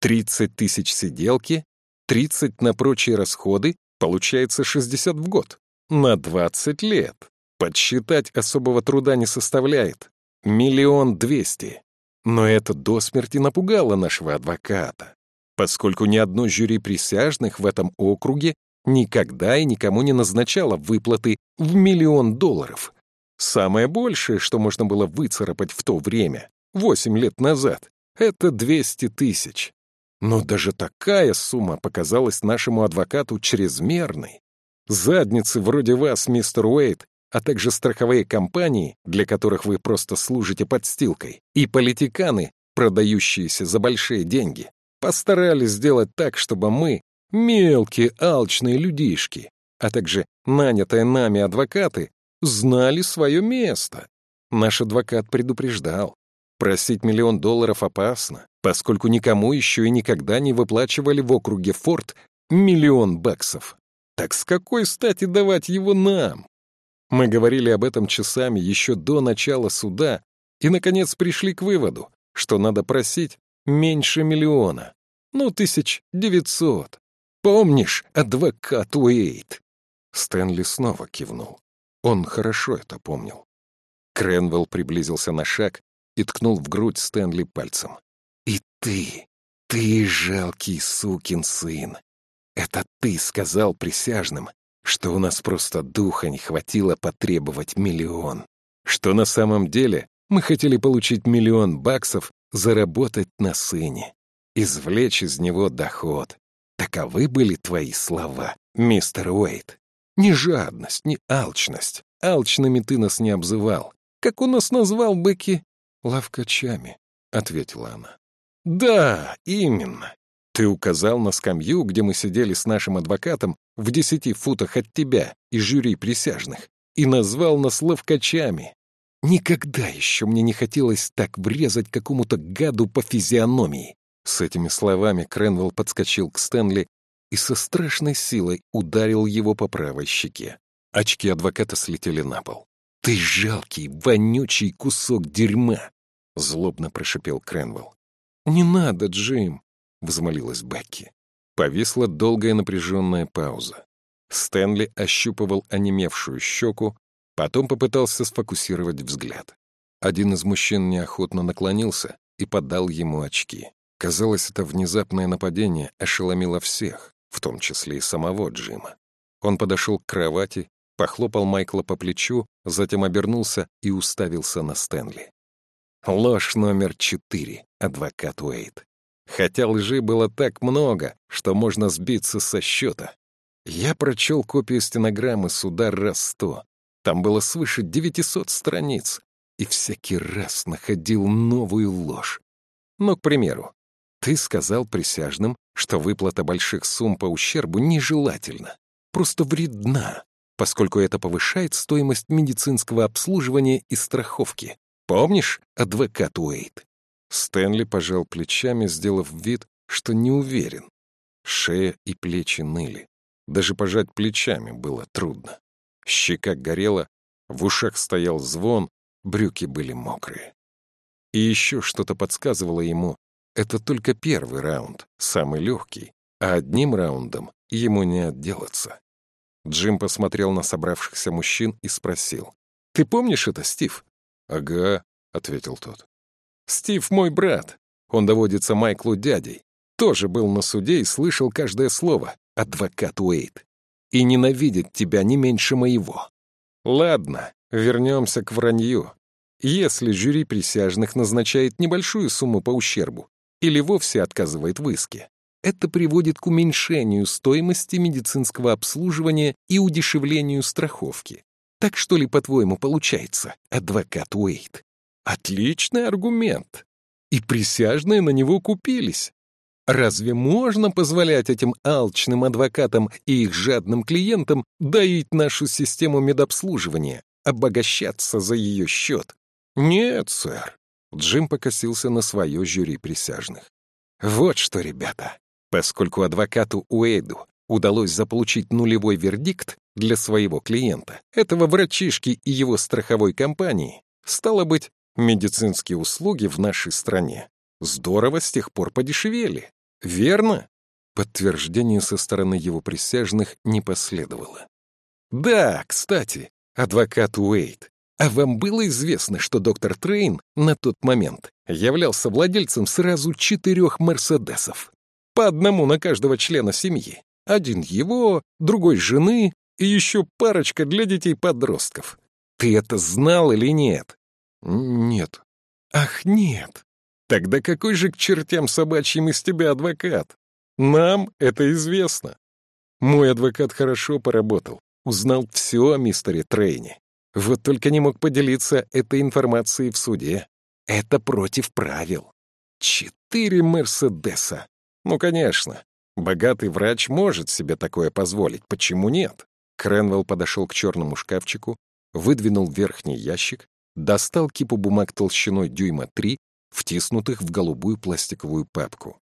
30 тысяч сиделки 30 на прочие расходы, получается 60 в год. На 20 лет. Подсчитать особого труда не составляет. Миллион двести. Но это до смерти напугало нашего адвоката, поскольку ни одно жюри присяжных в этом округе никогда и никому не назначало выплаты в миллион долларов. Самое большее, что можно было выцарапать в то время, 8 лет назад, это 200 тысяч. Но даже такая сумма показалась нашему адвокату чрезмерной. Задницы вроде вас, мистер Уэйт, а также страховые компании, для которых вы просто служите подстилкой, и политиканы, продающиеся за большие деньги, постарались сделать так, чтобы мы, мелкие алчные людишки, а также нанятые нами адвокаты, знали свое место. Наш адвокат предупреждал, Просить миллион долларов опасно, поскольку никому еще и никогда не выплачивали в округе Форт миллион баксов. Так с какой стати давать его нам? Мы говорили об этом часами еще до начала суда и, наконец, пришли к выводу, что надо просить меньше миллиона. Ну, тысяч девятьсот. Помнишь, адвокат Уэйт?» Стэнли снова кивнул. Он хорошо это помнил. Кренвелл приблизился на шаг и ткнул в грудь Стэнли пальцем. «И ты, ты жалкий сукин сын. Это ты сказал присяжным, что у нас просто духа не хватило потребовать миллион. Что на самом деле мы хотели получить миллион баксов, заработать на сыне, извлечь из него доход. Таковы были твои слова, мистер Уэйт. Не жадность, не алчность. Алчными ты нас не обзывал. Как у нас назвал Бекки? Лавкачами, — ответила она. Да, именно. Ты указал на скамью, где мы сидели с нашим адвокатом в десяти футах от тебя и жюри присяжных, и назвал нас ловкачами. Никогда еще мне не хотелось так врезать какому-то гаду по физиономии. С этими словами Кренвелл подскочил к Стэнли и со страшной силой ударил его по правой щеке. Очки адвоката слетели на пол. «Ты жалкий, вонючий кусок дерьма!» — злобно прошипел Кренвелл. «Не надо, Джим!» — взмолилась Бекки. Повисла долгая напряженная пауза. Стэнли ощупывал онемевшую щеку, потом попытался сфокусировать взгляд. Один из мужчин неохотно наклонился и подал ему очки. Казалось, это внезапное нападение ошеломило всех, в том числе и самого Джима. Он подошел к кровати, похлопал Майкла по плечу, затем обернулся и уставился на Стэнли. Ложь номер четыре, адвокат Уэйт. Хотя лжи было так много, что можно сбиться со счета. Я прочел копию стенограммы суда раз сто. Там было свыше 900 страниц, и всякий раз находил новую ложь. Ну, к примеру, ты сказал присяжным, что выплата больших сумм по ущербу нежелательна, просто вредна, поскольку это повышает стоимость медицинского обслуживания и страховки. Помнишь, адвокат Уэйт? Стэнли пожал плечами, сделав вид, что не уверен. Шея и плечи ныли. Даже пожать плечами было трудно. Щека горела, в ушах стоял звон, брюки были мокрые. И еще что-то подсказывало ему, это только первый раунд, самый легкий, а одним раундом ему не отделаться. Джим посмотрел на собравшихся мужчин и спросил. «Ты помнишь это, Стив?» «Ага», — ответил тот. Стив мой брат. Он доводится Майклу дядей. Тоже был на суде и слышал каждое слово. Адвокат Уэйт. И ненавидит тебя не меньше моего. Ладно, вернемся к вранью. Если жюри присяжных назначает небольшую сумму по ущербу или вовсе отказывает в иске, это приводит к уменьшению стоимости медицинского обслуживания и удешевлению страховки. Так что ли, по-твоему, получается, адвокат Уэйт? Отличный аргумент. И присяжные на него купились. Разве можно позволять этим алчным адвокатам и их жадным клиентам доить нашу систему медобслуживания, обогащаться за ее счет? Нет, сэр. Джим покосился на свое жюри присяжных. Вот что, ребята, поскольку адвокату Уэйду удалось заполучить нулевой вердикт для своего клиента, этого врачишки и его страховой компании, стало быть, Медицинские услуги в нашей стране здорово с тех пор подешевели. Верно? Подтверждение со стороны его присяжных не последовало. Да, кстати, адвокат Уэйт, а вам было известно, что доктор Трейн на тот момент являлся владельцем сразу четырех «Мерседесов»? По одному на каждого члена семьи. Один его, другой жены и еще парочка для детей-подростков. Ты это знал или нет? «Нет». «Ах, нет! Тогда какой же к чертям собачьим из тебя адвокат? Нам это известно. Мой адвокат хорошо поработал, узнал все о мистере Трейне. Вот только не мог поделиться этой информацией в суде. Это против правил. Четыре Мерседеса. Ну, конечно, богатый врач может себе такое позволить, почему нет? Кренвелл подошел к черному шкафчику, выдвинул верхний ящик, достал кипу бумаг толщиной дюйма 3, втиснутых в голубую пластиковую папку.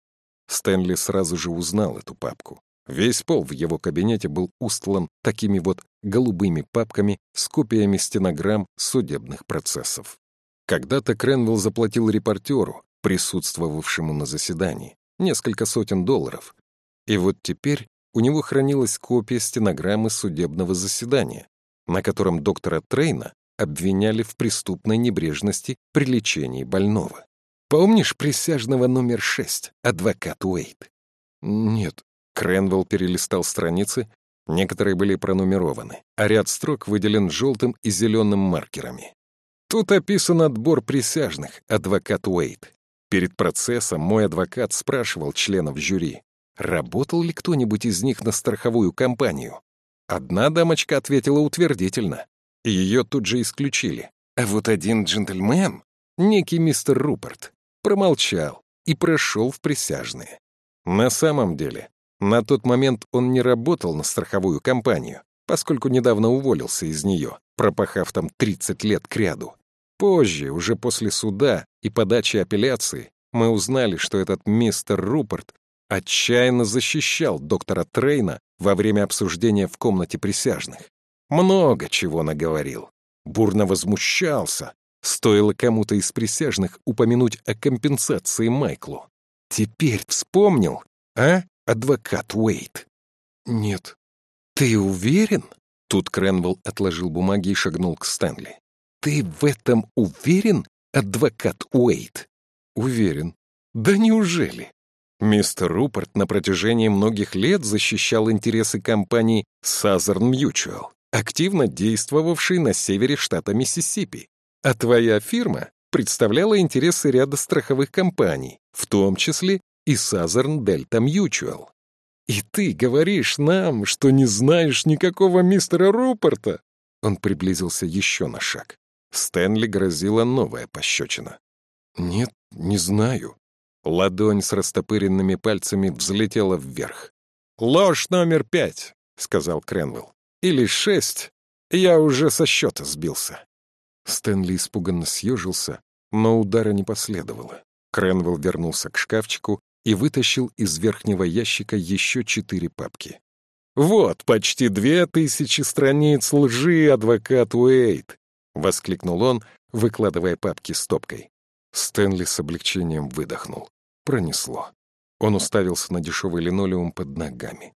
Стэнли сразу же узнал эту папку. Весь пол в его кабинете был устлан такими вот голубыми папками с копиями стенограмм судебных процессов. Когда-то Кренвилл заплатил репортеру, присутствовавшему на заседании, несколько сотен долларов. И вот теперь у него хранилась копия стенограммы судебного заседания, на котором доктора Трейна обвиняли в преступной небрежности при лечении больного. Помнишь присяжного номер шесть, адвокат Уэйт? Нет. Кренвелл перелистал страницы, некоторые были пронумерованы, а ряд строк выделен желтым и зеленым маркерами. Тут описан отбор присяжных, адвокат Уэйт. Перед процессом мой адвокат спрашивал членов жюри, работал ли кто-нибудь из них на страховую компанию. Одна дамочка ответила утвердительно, ее тут же исключили. А вот один джентльмен, некий мистер Руперт, промолчал и прошел в присяжные. На самом деле, на тот момент он не работал на страховую компанию, поскольку недавно уволился из нее, пропахав там 30 лет кряду. Позже, уже после суда и подачи апелляции, мы узнали, что этот мистер Руперт отчаянно защищал доктора Трейна во время обсуждения в комнате присяжных. Много чего наговорил. Бурно возмущался. Стоило кому-то из присяжных упомянуть о компенсации Майклу. Теперь вспомнил, а, адвокат Уэйт? Нет. Ты уверен? Тут Кренвелл отложил бумаги и шагнул к Стэнли. Ты в этом уверен, адвокат Уэйт? Уверен. Да неужели? Мистер Руперт на протяжении многих лет защищал интересы компании Southern Mutual, активно действовавшей на севере штата Миссисипи. А твоя фирма представляла интересы ряда страховых компаний, в том числе и Southern Delta Mutual. И ты говоришь нам, что не знаешь никакого мистера Руперта? Он приблизился еще на шаг. Стэнли грозила новая пощечина. «Нет, не знаю». Ладонь с растопыренными пальцами взлетела вверх. «Ложь номер пять», — сказал Кренвелл. «Или шесть. Я уже со счета сбился». Стэнли испуганно съежился, но удара не последовало. Кренвелл вернулся к шкафчику и вытащил из верхнего ящика еще четыре папки. «Вот почти две тысячи страниц лжи, адвокат Уэйт!» — воскликнул он, выкладывая папки стопкой. Стэнли с облегчением выдохнул. Пронесло. Он уставился на дешевый линолеум под ногами.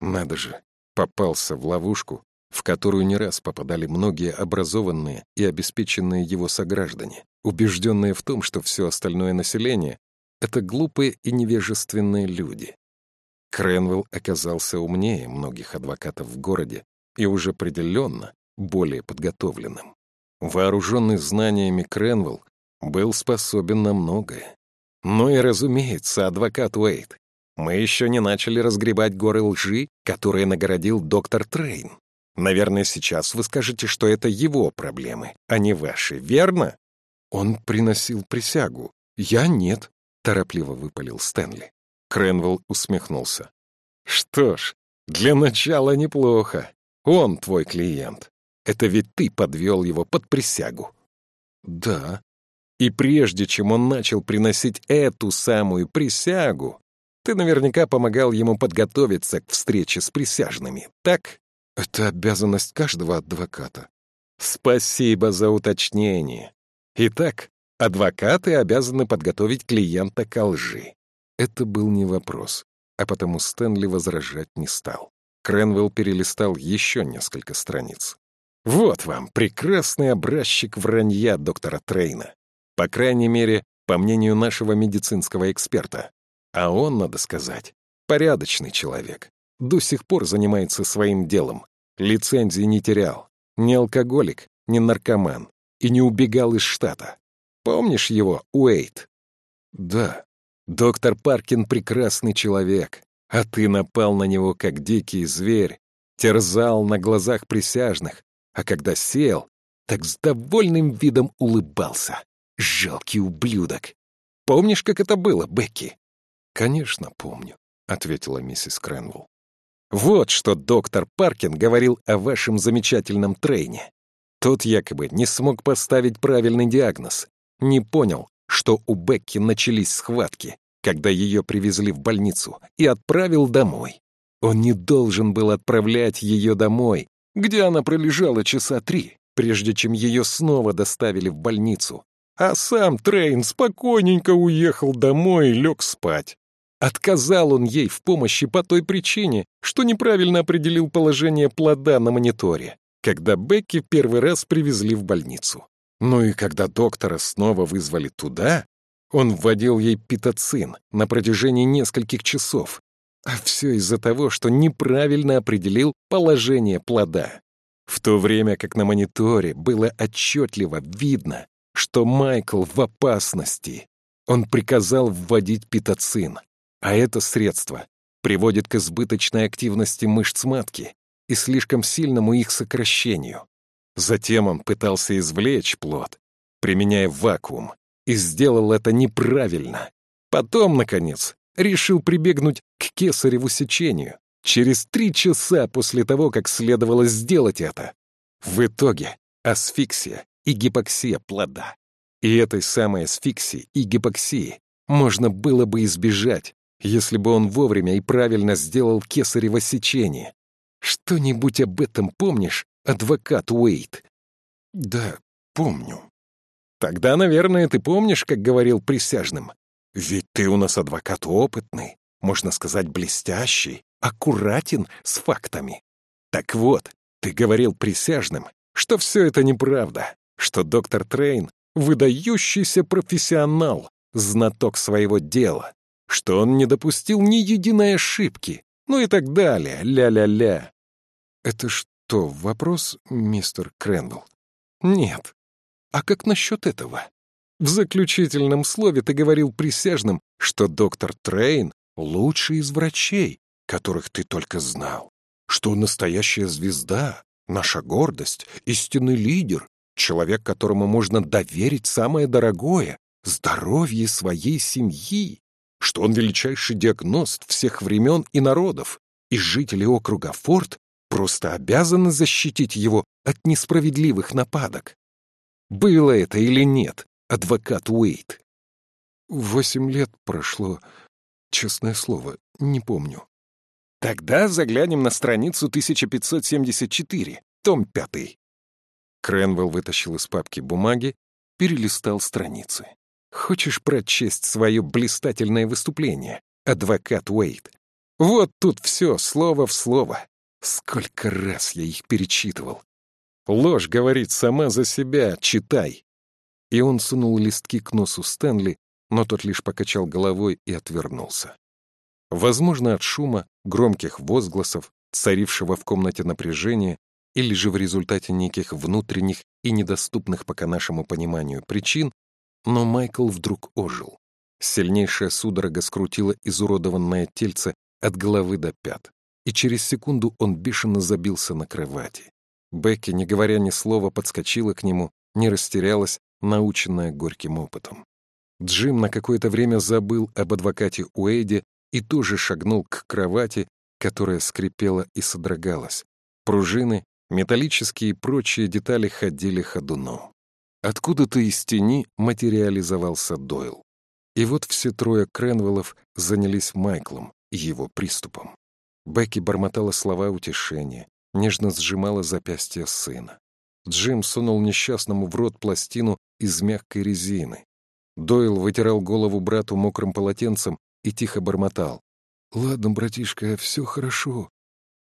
Надо же, попался в ловушку, в которую не раз попадали многие образованные и обеспеченные его сограждане, убежденные в том, что все остальное население — это глупые и невежественные люди. Кренвелл оказался умнее многих адвокатов в городе и уже определенно более подготовленным. Вооруженный знаниями Кренвелл был способен на многое. Ну и разумеется, адвокат Уэйт. Мы еще не начали разгребать горы лжи, которые нагородил доктор Трейн. Наверное, сейчас вы скажете, что это его проблемы, а не ваши, верно? Он приносил присягу. Я нет, торопливо выпалил Стэнли. Кренвелл усмехнулся. Что ж, для начала неплохо. Он твой клиент. Это ведь ты подвел его под присягу. Да. И прежде чем он начал приносить эту самую присягу, ты наверняка помогал ему подготовиться к встрече с присяжными, так? Это обязанность каждого адвоката. Спасибо за уточнение. Итак, адвокаты обязаны подготовить клиента к лжи. Это был не вопрос, а потому Стэнли возражать не стал. Кренвелл перелистал еще несколько страниц. Вот вам прекрасный образчик вранья доктора Трейна. По крайней мере, по мнению нашего медицинского эксперта. А он, надо сказать, порядочный человек. До сих пор занимается своим делом. Лицензии не терял. Не алкоголик, не наркоман. И не убегал из штата. Помнишь его, Уэйт? Да. Доктор Паркин прекрасный человек. А ты напал на него, как дикий зверь. Терзал на глазах присяжных, а когда сел, так с довольным видом улыбался. Жалкий ублюдок. Помнишь, как это было, Бекки? Конечно, помню, ответила миссис Кренвелл. Вот что доктор Паркин говорил о вашем замечательном трейне. Тот якобы не смог поставить правильный диагноз, не понял, что у Бекки начались схватки, когда ее привезли в больницу, и отправил домой. Он не должен был отправлять ее домой, где она пролежала часа три, прежде чем ее снова доставили в больницу. А сам Трейн спокойненько уехал домой и лег спать. Отказал он ей в помощи по той причине, что неправильно определил положение плода на мониторе, когда Бекки первый раз привезли в больницу. Ну и когда доктора снова вызвали туда, он вводил ей питоцин на протяжении нескольких часов. А все из-за того, что неправильно определил положение плода. В то время как на мониторе было отчетливо видно, что Майкл в опасности. Он приказал вводить питоцин, а это средство приводит к избыточной активности мышц матки и слишком сильному их сокращению. Затем он пытался извлечь плод, применяя вакуум, и сделал это неправильно. Потом, наконец, решил прибегнуть к кесареву сечению через три часа после того, как следовало сделать это. В итоге асфиксия и гипоксия плода. И этой самой асфиксии и гипоксии можно было бы избежать, если бы он вовремя и правильно сделал кесарево сечение. Что-нибудь об этом помнишь, адвокат Уэйт? Да, помню. Тогда, наверное, ты помнишь, как говорил присяжным. Ведь ты у нас адвокат опытный, можно сказать, блестящий, аккуратен с фактами. Так вот, ты говорил присяжным, что все это неправда, что доктор Трейн — выдающийся профессионал, знаток своего дела, что он не допустил ни единой ошибки, ну и так далее, ля-ля-ля. Это что, вопрос, мистер Кренвелл? Нет. А как насчет этого? В заключительном слове ты говорил присяжным, что доктор Трейн — лучший из врачей, которых ты только знал, что настоящая звезда, наша гордость, истинный лидер, человек, которому можно доверить самое дорогое — здоровье своей семьи, что он величайший диагност всех времен и народов, и жители округа Форт просто обязаны защитить его от несправедливых нападок. Было это или нет, адвокат Уэйт? Восемь лет прошло, честное слово, не помню. Тогда заглянем на страницу 1574, том пятый. Кренвелл вытащил из папки бумаги, перелистал страницы. Хочешь прочесть свое блистательное выступление, адвокат Уэйт? Вот тут все, слово в слово. Сколько раз я их перечитывал. Ложь говорит сама за себя, читай. И он сунул листки к носу Стэнли, но тот лишь покачал головой и отвернулся. Возможно, от шума, громких возгласов, царившего в комнате напряжения, или же в результате неких внутренних и недоступных пока нашему пониманию причин, но Майкл вдруг ожил. Сильнейшая судорога скрутила изуродованное тельце от головы до пят, и через секунду он бешено забился на кровати. Бекки, не говоря ни слова, подскочила к нему, не растерялась, наученная горьким опытом. Джим на какое-то время забыл об адвокате Уэйде и тоже шагнул к кровати, которая скрипела и содрогалась. Пружины, металлические и прочие детали ходили ходуном. Откуда-то из тени материализовался Дойл. И вот все трое Кренвеллов занялись Майклом и его приступом. Бекки бормотала слова утешения, нежно сжимала запястье сына. Джим сунул несчастному в рот пластину из мягкой резины. Дойл вытирал голову брату мокрым полотенцем и тихо бормотал. «Ладно, братишка, все хорошо».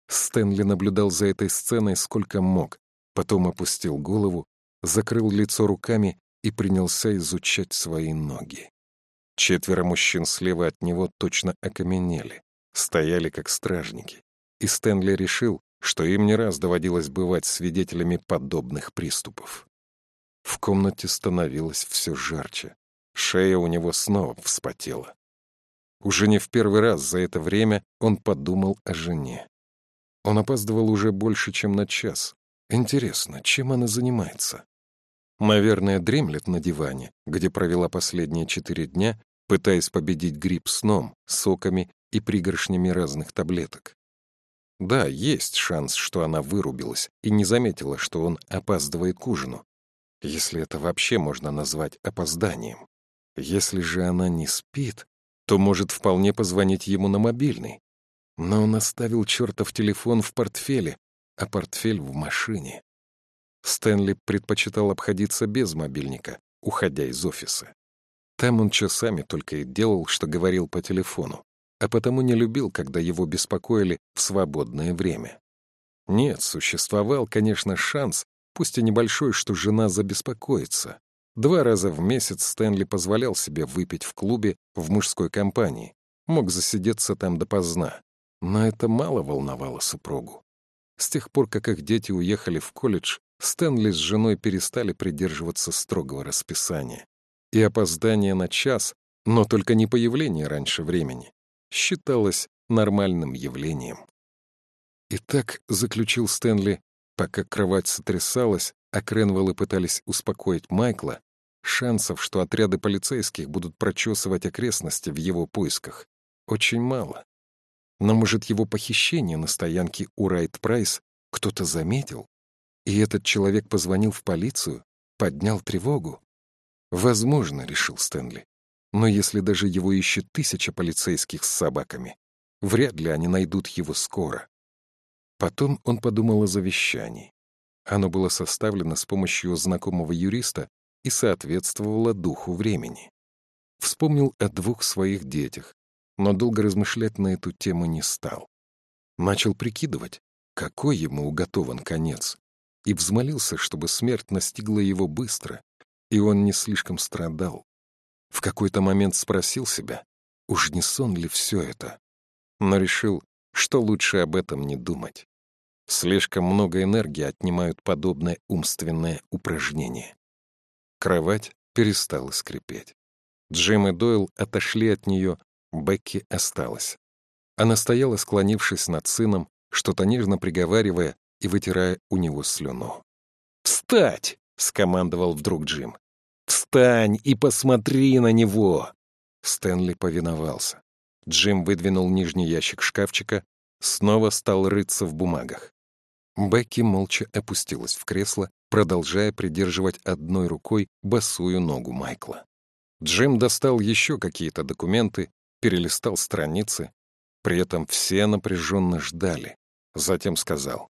Стэнли наблюдал за этой сценой сколько мог, потом опустил голову закрыл лицо руками и принялся изучать свои ноги. Четверо мужчин слева от него точно окаменели, стояли как стражники. И Стэнли решил, что им не раз доводилось бывать свидетелями подобных приступов. В комнате становилось все жарче. Шея у него снова вспотела. Уже не в первый раз за это время он подумал о жене. Он опаздывал уже больше, чем на час. Интересно, чем она занимается? Наверное, дремлет на диване, где провела последние четыре дня, пытаясь победить грипп сном, соками и пригоршнями разных таблеток. Да, есть шанс, что она вырубилась и не заметила, что он опаздывает к ужину. Если это вообще можно назвать опозданием. Если же она не спит, то может вполне позвонить ему на мобильный. Но он оставил чертов телефон в портфеле, а портфель в машине. Стэнли предпочитал обходиться без мобильника, уходя из офиса. Там он часами только и делал, что говорил по телефону, а потому не любил, когда его беспокоили в свободное время. Нет, существовал, конечно, шанс, пусть и небольшой, что жена забеспокоится. Два раза в месяц Стэнли позволял себе выпить в клубе в мужской компании, мог засидеться там допоздна. Но это мало волновало супругу. С тех пор, как их дети уехали в колледж, Стэнли с женой перестали придерживаться строгого расписания. И опоздание на час, но только не появление раньше времени, считалось нормальным явлением. Итак, заключил Стэнли, пока кровать сотрясалась, а Кренвеллы пытались успокоить Майкла, шансов, что отряды полицейских будут прочесывать окрестности в его поисках, очень мало. Но, может, его похищение на стоянке у Райт Прайс кто-то заметил? И этот человек позвонил в полицию, поднял тревогу? Возможно, решил Стэнли. Но если даже его ищет тысяча полицейских с собаками, вряд ли они найдут его скоро. Потом он подумал о завещании. Оно было составлено с помощью знакомого юриста и соответствовало духу времени. Вспомнил о двух своих детях, но долго размышлять на эту тему не стал. Начал прикидывать, какой ему уготован конец, и взмолился, чтобы смерть настигла его быстро, и он не слишком страдал. В какой-то момент спросил себя, уж не сон ли все это, но решил, что лучше об этом не думать. Слишком много энергии отнимают подобное умственное упражнение. Кровать перестала скрипеть. Джим и Дойл отошли от нее, Бекки осталась. Она стояла, склонившись над сыном, что-то нежно приговаривая и вытирая у него слюну. «Встать!» — скомандовал вдруг Джим. «Встань и посмотри на него!» Стэнли повиновался. Джим выдвинул нижний ящик шкафчика, снова стал рыться в бумагах. Бекки молча опустилась в кресло, продолжая придерживать одной рукой босую ногу Майкла. Джим достал еще какие-то документы, перелистал страницы. При этом все напряженно ждали. Затем сказал.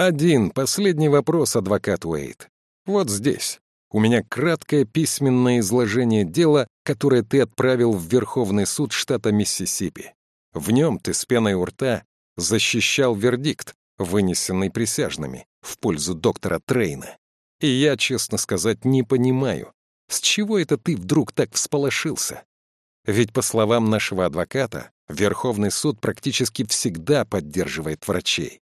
«Один, последний вопрос, адвокат Уэйт. Вот здесь. У меня краткое письменное изложение дела, которое ты отправил в Верховный суд штата Миссисипи. В нем ты с пеной у рта защищал вердикт, вынесенный присяжными, в пользу доктора Трейна. И я, честно сказать, не понимаю, с чего это ты вдруг так всполошился? Ведь, по словам нашего адвоката, Верховный суд практически всегда поддерживает врачей.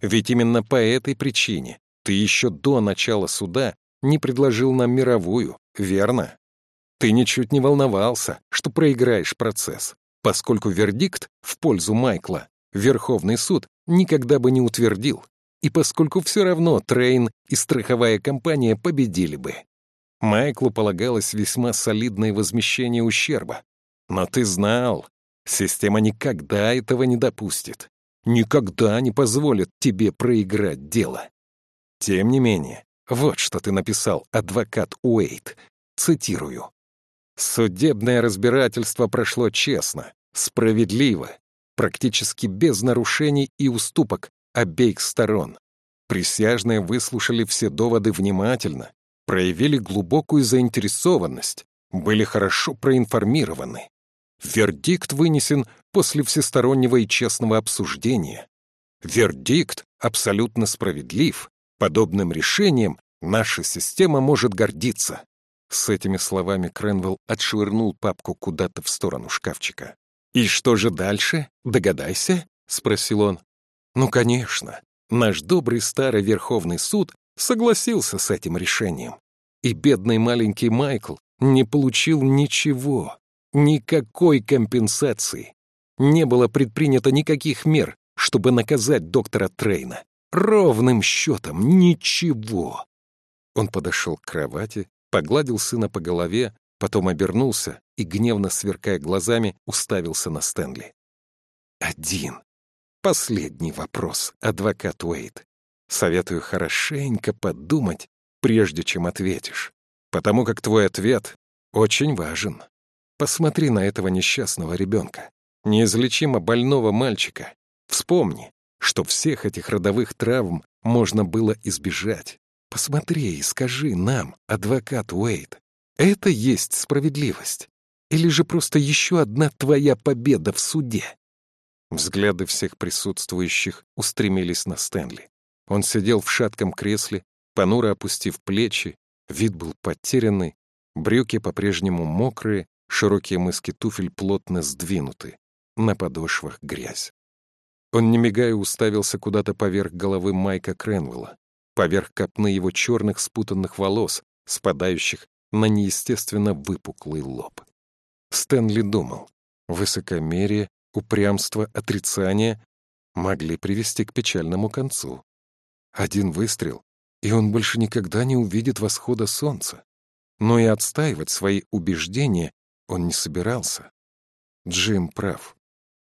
Ведь именно по этой причине ты еще до начала суда не предложил нам мировую, верно? Ты ничуть не волновался, что проиграешь процесс, поскольку вердикт в пользу Майкла Верховный суд никогда бы не утвердил, и поскольку все равно Трейн и страховая компания победили бы. Майклу полагалось весьма солидное возмещение ущерба, но ты знал, система никогда этого не допустит. Никогда не позволит тебе проиграть дело. Тем не менее, вот что ты написал, адвокат Уэйт. Цитирую. «Судебное разбирательство прошло честно, справедливо, практически без нарушений и уступок обеих сторон. Присяжные выслушали все доводы внимательно, проявили глубокую заинтересованность, были хорошо проинформированы. Вердикт вынесен после всестороннего и честного обсуждения. Вердикт абсолютно справедлив. Подобным решением наша система может гордиться. С этими словами Кренвелл отшвырнул папку куда-то в сторону шкафчика. «И что же дальше? Догадайся?» — спросил он. «Ну, конечно. Наш добрый старый Верховный суд согласился с этим решением. И бедный маленький Майкл не получил ничего. Никакой компенсации. Не было предпринято никаких мер, чтобы наказать доктора Трейна. Ровным счетом ничего. Он подошел к кровати, погладил сына по голове, потом обернулся и, гневно сверкая глазами, уставился на Стэнли. «Один. Последний вопрос, адвокат Уэйт. Советую хорошенько подумать, прежде чем ответишь, потому как твой ответ очень важен. Посмотри на этого несчастного ребенка, неизлечимо больного мальчика. Вспомни, что всех этих родовых травм можно было избежать. Посмотри и скажи нам, адвокат Уэйт, Это есть справедливость? Или же просто еще одна твоя победа в суде?» Взгляды всех присутствующих устремились на Стэнли. Он сидел в шатком кресле, понуро опустив плечи, вид был потерянный, брюки по-прежнему мокрые, широкие мыски туфель плотно сдвинуты, на подошвах грязь. Он, не мигая, уставился куда-то поверх головы Майка Кренвелла, поверх копны его черных спутанных волос, спадающих на неестественно выпуклый лоб. Стэнли думал, высокомерие, упрямство, отрицание могли привести к печальному концу. Один выстрел, и он больше никогда не увидит восхода солнца. Но и отстаивать свои убеждения он не собирался. Джим прав.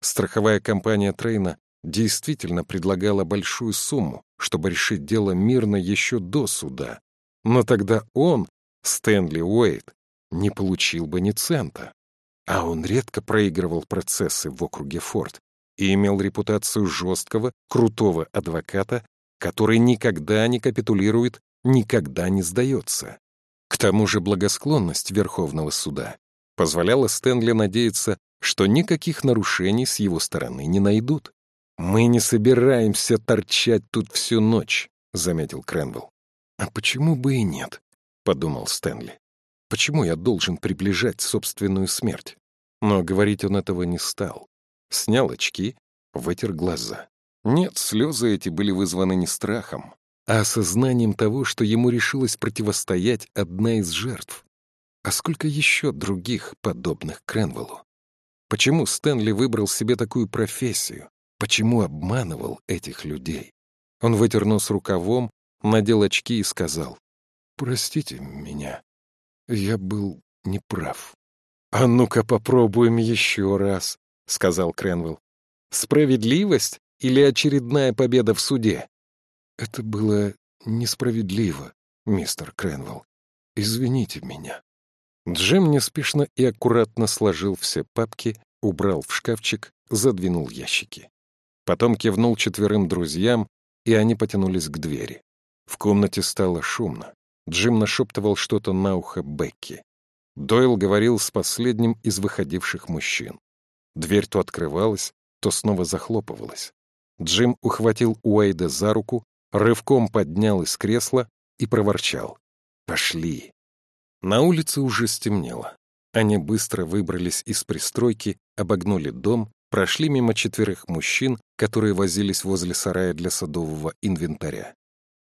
Страховая компания Трейна действительно предлагала большую сумму, чтобы решить дело мирно еще до суда. Но тогда он, Стэнли Уэйт, не получил бы ни цента. А он редко проигрывал процессы в округе Форд и имел репутацию жесткого, крутого адвоката, который никогда не капитулирует, никогда не сдается. К тому же благосклонность Верховного суда позволяла Стэнли надеяться, что никаких нарушений с его стороны не найдут. «Мы не собираемся торчать тут всю ночь», — заметил Кренвелл. «А почему бы и нет?» — подумал Стэнли. Почему я должен приближать собственную смерть? Но говорить он этого не стал. Снял очки, вытер глаза. Нет, слезы эти были вызваны не страхом, а осознанием того, что ему решилось противостоять одна из жертв. А сколько еще других, подобных Кренвеллу? Почему Стэнли выбрал себе такую профессию? Почему обманывал этих людей? Он вытер нос рукавом, надел очки и сказал, «Простите меня. Я был неправ. «А ну-ка попробуем еще раз», — сказал Кренвелл. «Справедливость или очередная победа в суде?» «Это было несправедливо, мистер Кренвелл. Извините меня». Джим неспешно и аккуратно сложил все папки, убрал в шкафчик, задвинул ящики. Потом кивнул четверым друзьям, и они потянулись к двери. В комнате стало шумно. Джим нашептывал что-то на ухо Бекки. Дойл говорил с последним из выходивших мужчин. Дверь то открывалась, то снова захлопывалась. Джим ухватил Уэйда за руку, рывком поднял из кресла и проворчал. «Пошли!» На улице уже стемнело. Они быстро выбрались из пристройки, обогнули дом, прошли мимо четверых мужчин, которые возились возле сарая для садового инвентаря.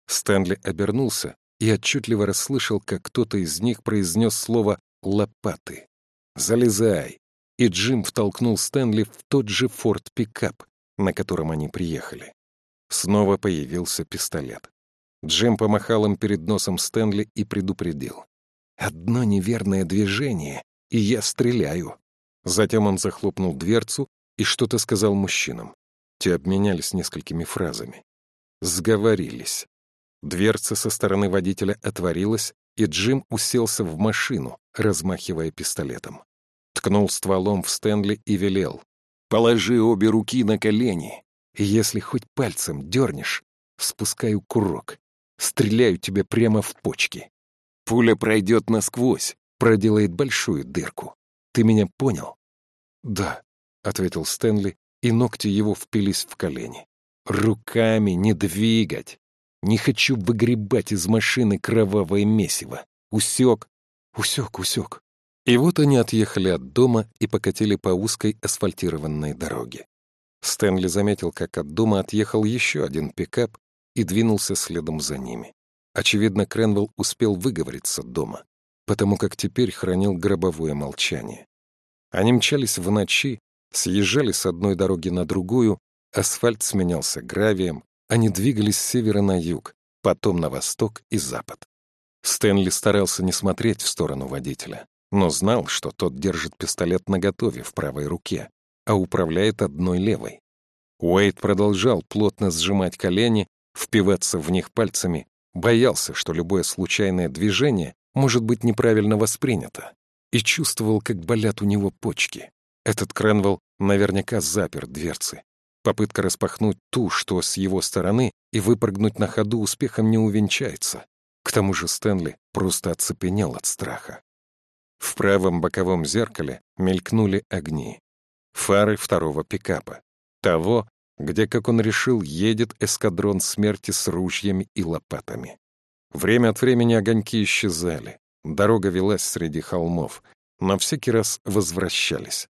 Стэнли обернулся и отчетливо расслышал, как кто-то из них произнес слово «лопаты». «Залезай!» И Джим втолкнул Стэнли в тот же форт-пикап, на котором они приехали. Снова появился пистолет. Джим помахал им перед носом Стэнли и предупредил. «Одно неверное движение, и я стреляю». Затем он захлопнул дверцу и что-то сказал мужчинам. Те обменялись несколькими фразами. Сговорились. Дверца со стороны водителя отворилась, и Джим уселся в машину, размахивая пистолетом. Ткнул стволом в Стэнли и велел. «Положи обе руки на колени, и если хоть пальцем дернешь, спускаю курок. Стреляю тебе прямо в почки. Пуля пройдет насквозь, проделает большую дырку. Ты меня понял?» «Да», — ответил Стэнли, и ногти его впились в колени. «Руками не двигать!» Не хочу выгребать из машины кровавое месиво. Усек, усек, усек. И вот они отъехали от дома и покатили по узкой асфальтированной дороге. Стэнли заметил, как от дома отъехал еще один пикап и двинулся следом за ними. Очевидно, Кренвелл успел выговориться дома, потому как теперь хранил гробовое молчание. Они мчались в ночи, съезжали с одной дороги на другую, асфальт сменялся гравием, они двигались с севера на юг, потом на восток и запад. Стэнли старался не смотреть в сторону водителя, но знал, что тот держит пистолет наготове в правой руке, а управляет одной левой. Уэйд продолжал плотно сжимать колени, впиваться в них пальцами, боялся, что любое случайное движение может быть неправильно воспринято, и чувствовал, как болят у него почки. Этот Кренвелл наверняка запер дверцы, Попытка распахнуть ту, что с его стороны, и выпрыгнуть на ходу успехом не увенчается. К тому же Стэнли просто оцепенел от страха. В правом боковом зеркале мелькнули огни. Фары второго пикапа. Того, где, как он решил, едет эскадрон смерти с ружьями и лопатами. Время от времени огоньки исчезали. Дорога велась среди холмов, но всякий раз возвращались.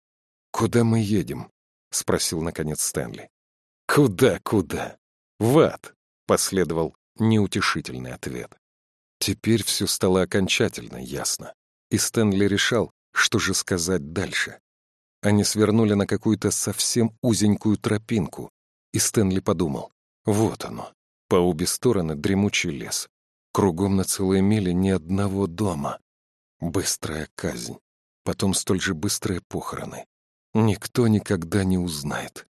«Куда мы едем?» — спросил, наконец, Стэнли. «Куда, куда? В ад!» — последовал неутешительный ответ. Теперь все стало окончательно ясно, и Стэнли решал, что же сказать дальше. Они свернули на какую-то совсем узенькую тропинку, и Стэнли подумал, вот оно, по обе стороны дремучий лес, кругом на целые мили ни одного дома. Быстрая казнь, потом столь же быстрые похороны. Никто никогда не узнает.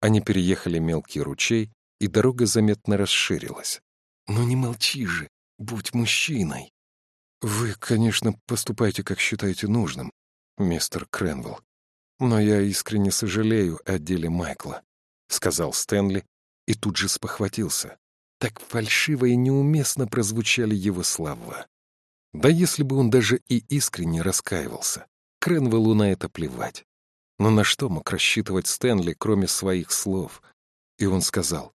Они переехали мелкий ручей, и дорога заметно расширилась. «Ну не молчи же, будь мужчиной!» «Вы, конечно, поступаете, как считаете нужным, мистер Кренвелл. Но я искренне сожалею о деле Майкла», — сказал Стэнли и тут же спохватился. Так фальшиво и неуместно прозвучали его слова. Да если бы он даже и искренне раскаивался, Кренвеллу на это плевать. Но на что мог рассчитывать Стэнли, кроме своих слов? И он сказал,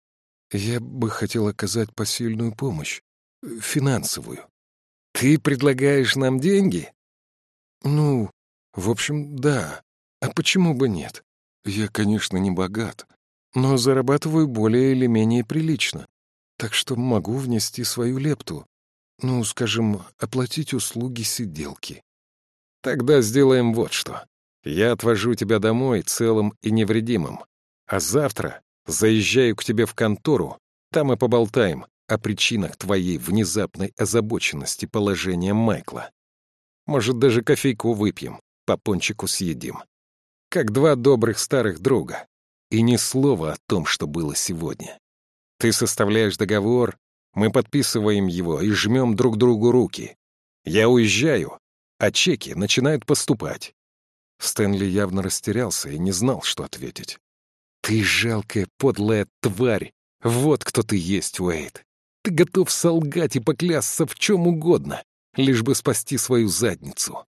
«Я бы хотел оказать посильную помощь, финансовую». «Ты предлагаешь нам деньги?» «Ну, в общем, да. А почему бы нет? Я, конечно, не богат, но зарабатываю более или менее прилично, так что могу внести свою лепту. Ну, скажем, оплатить услуги сиделки». «Тогда сделаем вот что. Я отвожу тебя домой целым и невредимым. А завтра заезжаю к тебе в контору, там и поболтаем о причинах твоей внезапной озабоченности положением Майкла. Может, даже кофейку выпьем, по пончику съедим. Как два добрых старых друга. И ни слова о том, что было сегодня. Ты составляешь договор, мы подписываем его и жмем друг другу руки. Я уезжаю, а чеки начинают поступать. Стэнли явно растерялся и не знал, что ответить. «Ты жалкая, подлая тварь! Вот кто ты есть, Уэйд! Ты готов солгать и поклясться в чем угодно, лишь бы спасти свою задницу.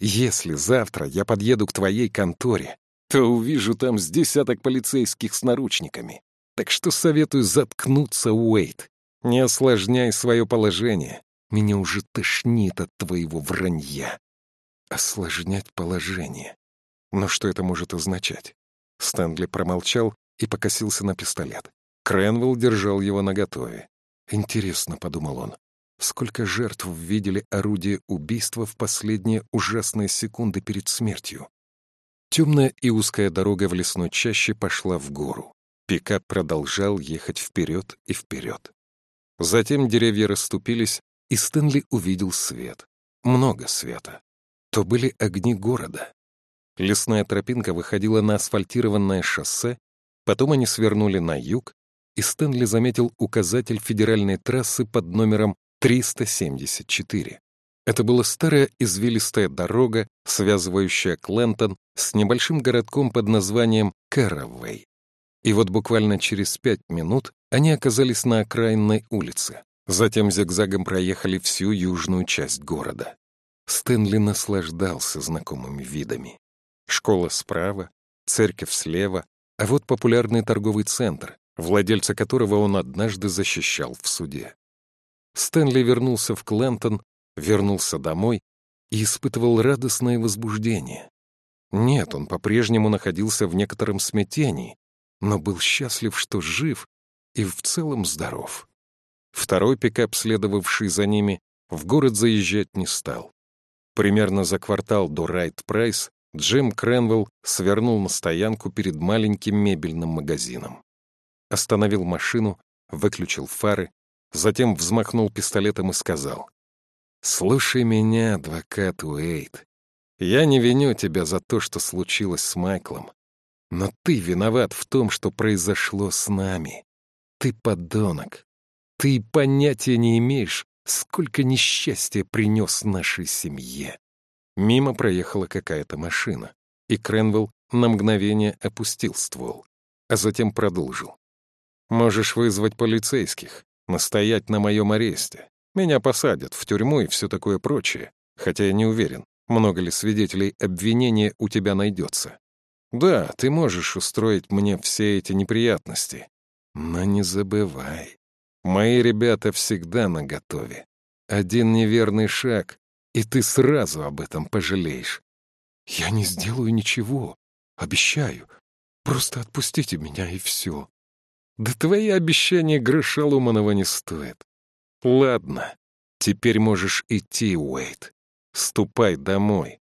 Если завтра я подъеду к твоей конторе, то увижу там с десяток полицейских с наручниками. Так что советую заткнуться, Уэйд. Не осложняй свое положение. Меня уже тошнит от твоего вранья осложнять положение. Но что это может означать? Стэнли промолчал и покосился на пистолет. Кренвелл держал его наготове. «Интересно», — подумал он, — «сколько жертв видели орудие убийства в последние ужасные секунды перед смертью?» Темная и узкая дорога в лесной чаще пошла в гору. Пикап продолжал ехать вперед и вперед. Затем деревья расступились, и Стэнли увидел свет. Много света то были огни города. Лесная тропинка выходила на асфальтированное шоссе, потом они свернули на юг, и Стэнли заметил указатель федеральной трассы под номером 374. Это была старая извилистая дорога, связывающая Клентон с небольшим городком под названием Кэрровей. И вот буквально через пять минут они оказались на окраинной улице. Затем зигзагом проехали всю южную часть города. Стэнли наслаждался знакомыми видами. Школа справа, церковь слева, а вот популярный торговый центр, владельца которого он однажды защищал в суде. Стэнли вернулся в Клентон, вернулся домой и испытывал радостное возбуждение. Нет, он по-прежнему находился в некотором смятении, но был счастлив, что жив и в целом здоров. Второй пикап, следовавший за ними, в город заезжать не стал. Примерно за квартал до Райт-Прайс Джим Кренвелл свернул на стоянку перед маленьким мебельным магазином. Остановил машину, выключил фары, затем взмахнул пистолетом и сказал. «Слушай меня, адвокат Уэйт. Я не виню тебя за то, что случилось с Майклом. Но ты виноват в том, что произошло с нами. Ты подонок. Ты понятия не имеешь, Сколько несчастья принес нашей семье!» Мимо проехала какая-то машина, и Кренвелл на мгновение опустил ствол, а затем продолжил. «Можешь вызвать полицейских, настоять на моем аресте. Меня посадят в тюрьму и все такое прочее, хотя я не уверен, Много ли свидетелей обвинения у тебя найдется? Да, ты можешь устроить мне все эти неприятности. Но не забывай, мои ребята всегда наготове. Один неверный шаг, и ты сразу об этом пожалеешь. Я не сделаю ничего, обещаю. Просто отпустите меня, и все. Да твои обещания гроша ломаного не стоят. Ладно, теперь можешь идти, Уэйт. Ступай домой.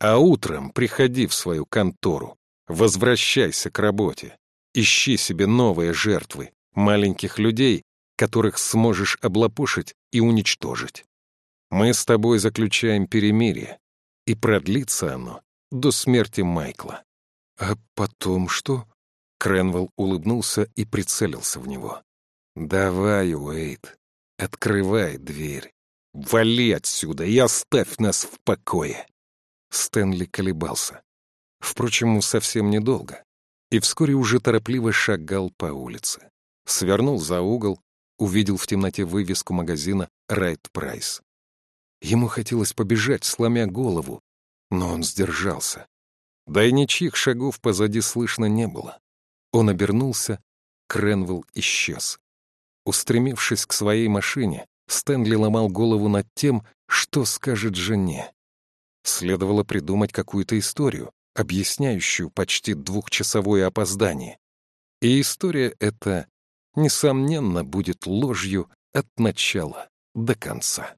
А утром приходи в свою контору. Возвращайся к работе. Ищи себе новые жертвы, маленьких людей, которых сможешь облапушить и уничтожить. Мы с тобой заключаем перемирие, и продлится оно до смерти Майкла. А потом что? Кренвелл улыбнулся и прицелился в него. «Давай, Уэйт, открывай дверь. Вали отсюда и оставь нас в покое!» Стэнли колебался. Впрочем, совсем недолго. И вскоре уже торопливо шагал по улице. Свернул за угол, увидел в темноте вывеску магазина «Райт Прайс». Ему хотелось побежать, сломя голову, но он сдержался. Да и ничьих шагов позади слышно не было. Он обернулся, Кренвелл исчез. Устремившись к своей машине, Стэнли ломал голову над тем, что скажет жене. Следовало придумать какую-то историю, объясняющую почти двухчасовое опоздание. И история эта, несомненно, будет ложью от начала до конца.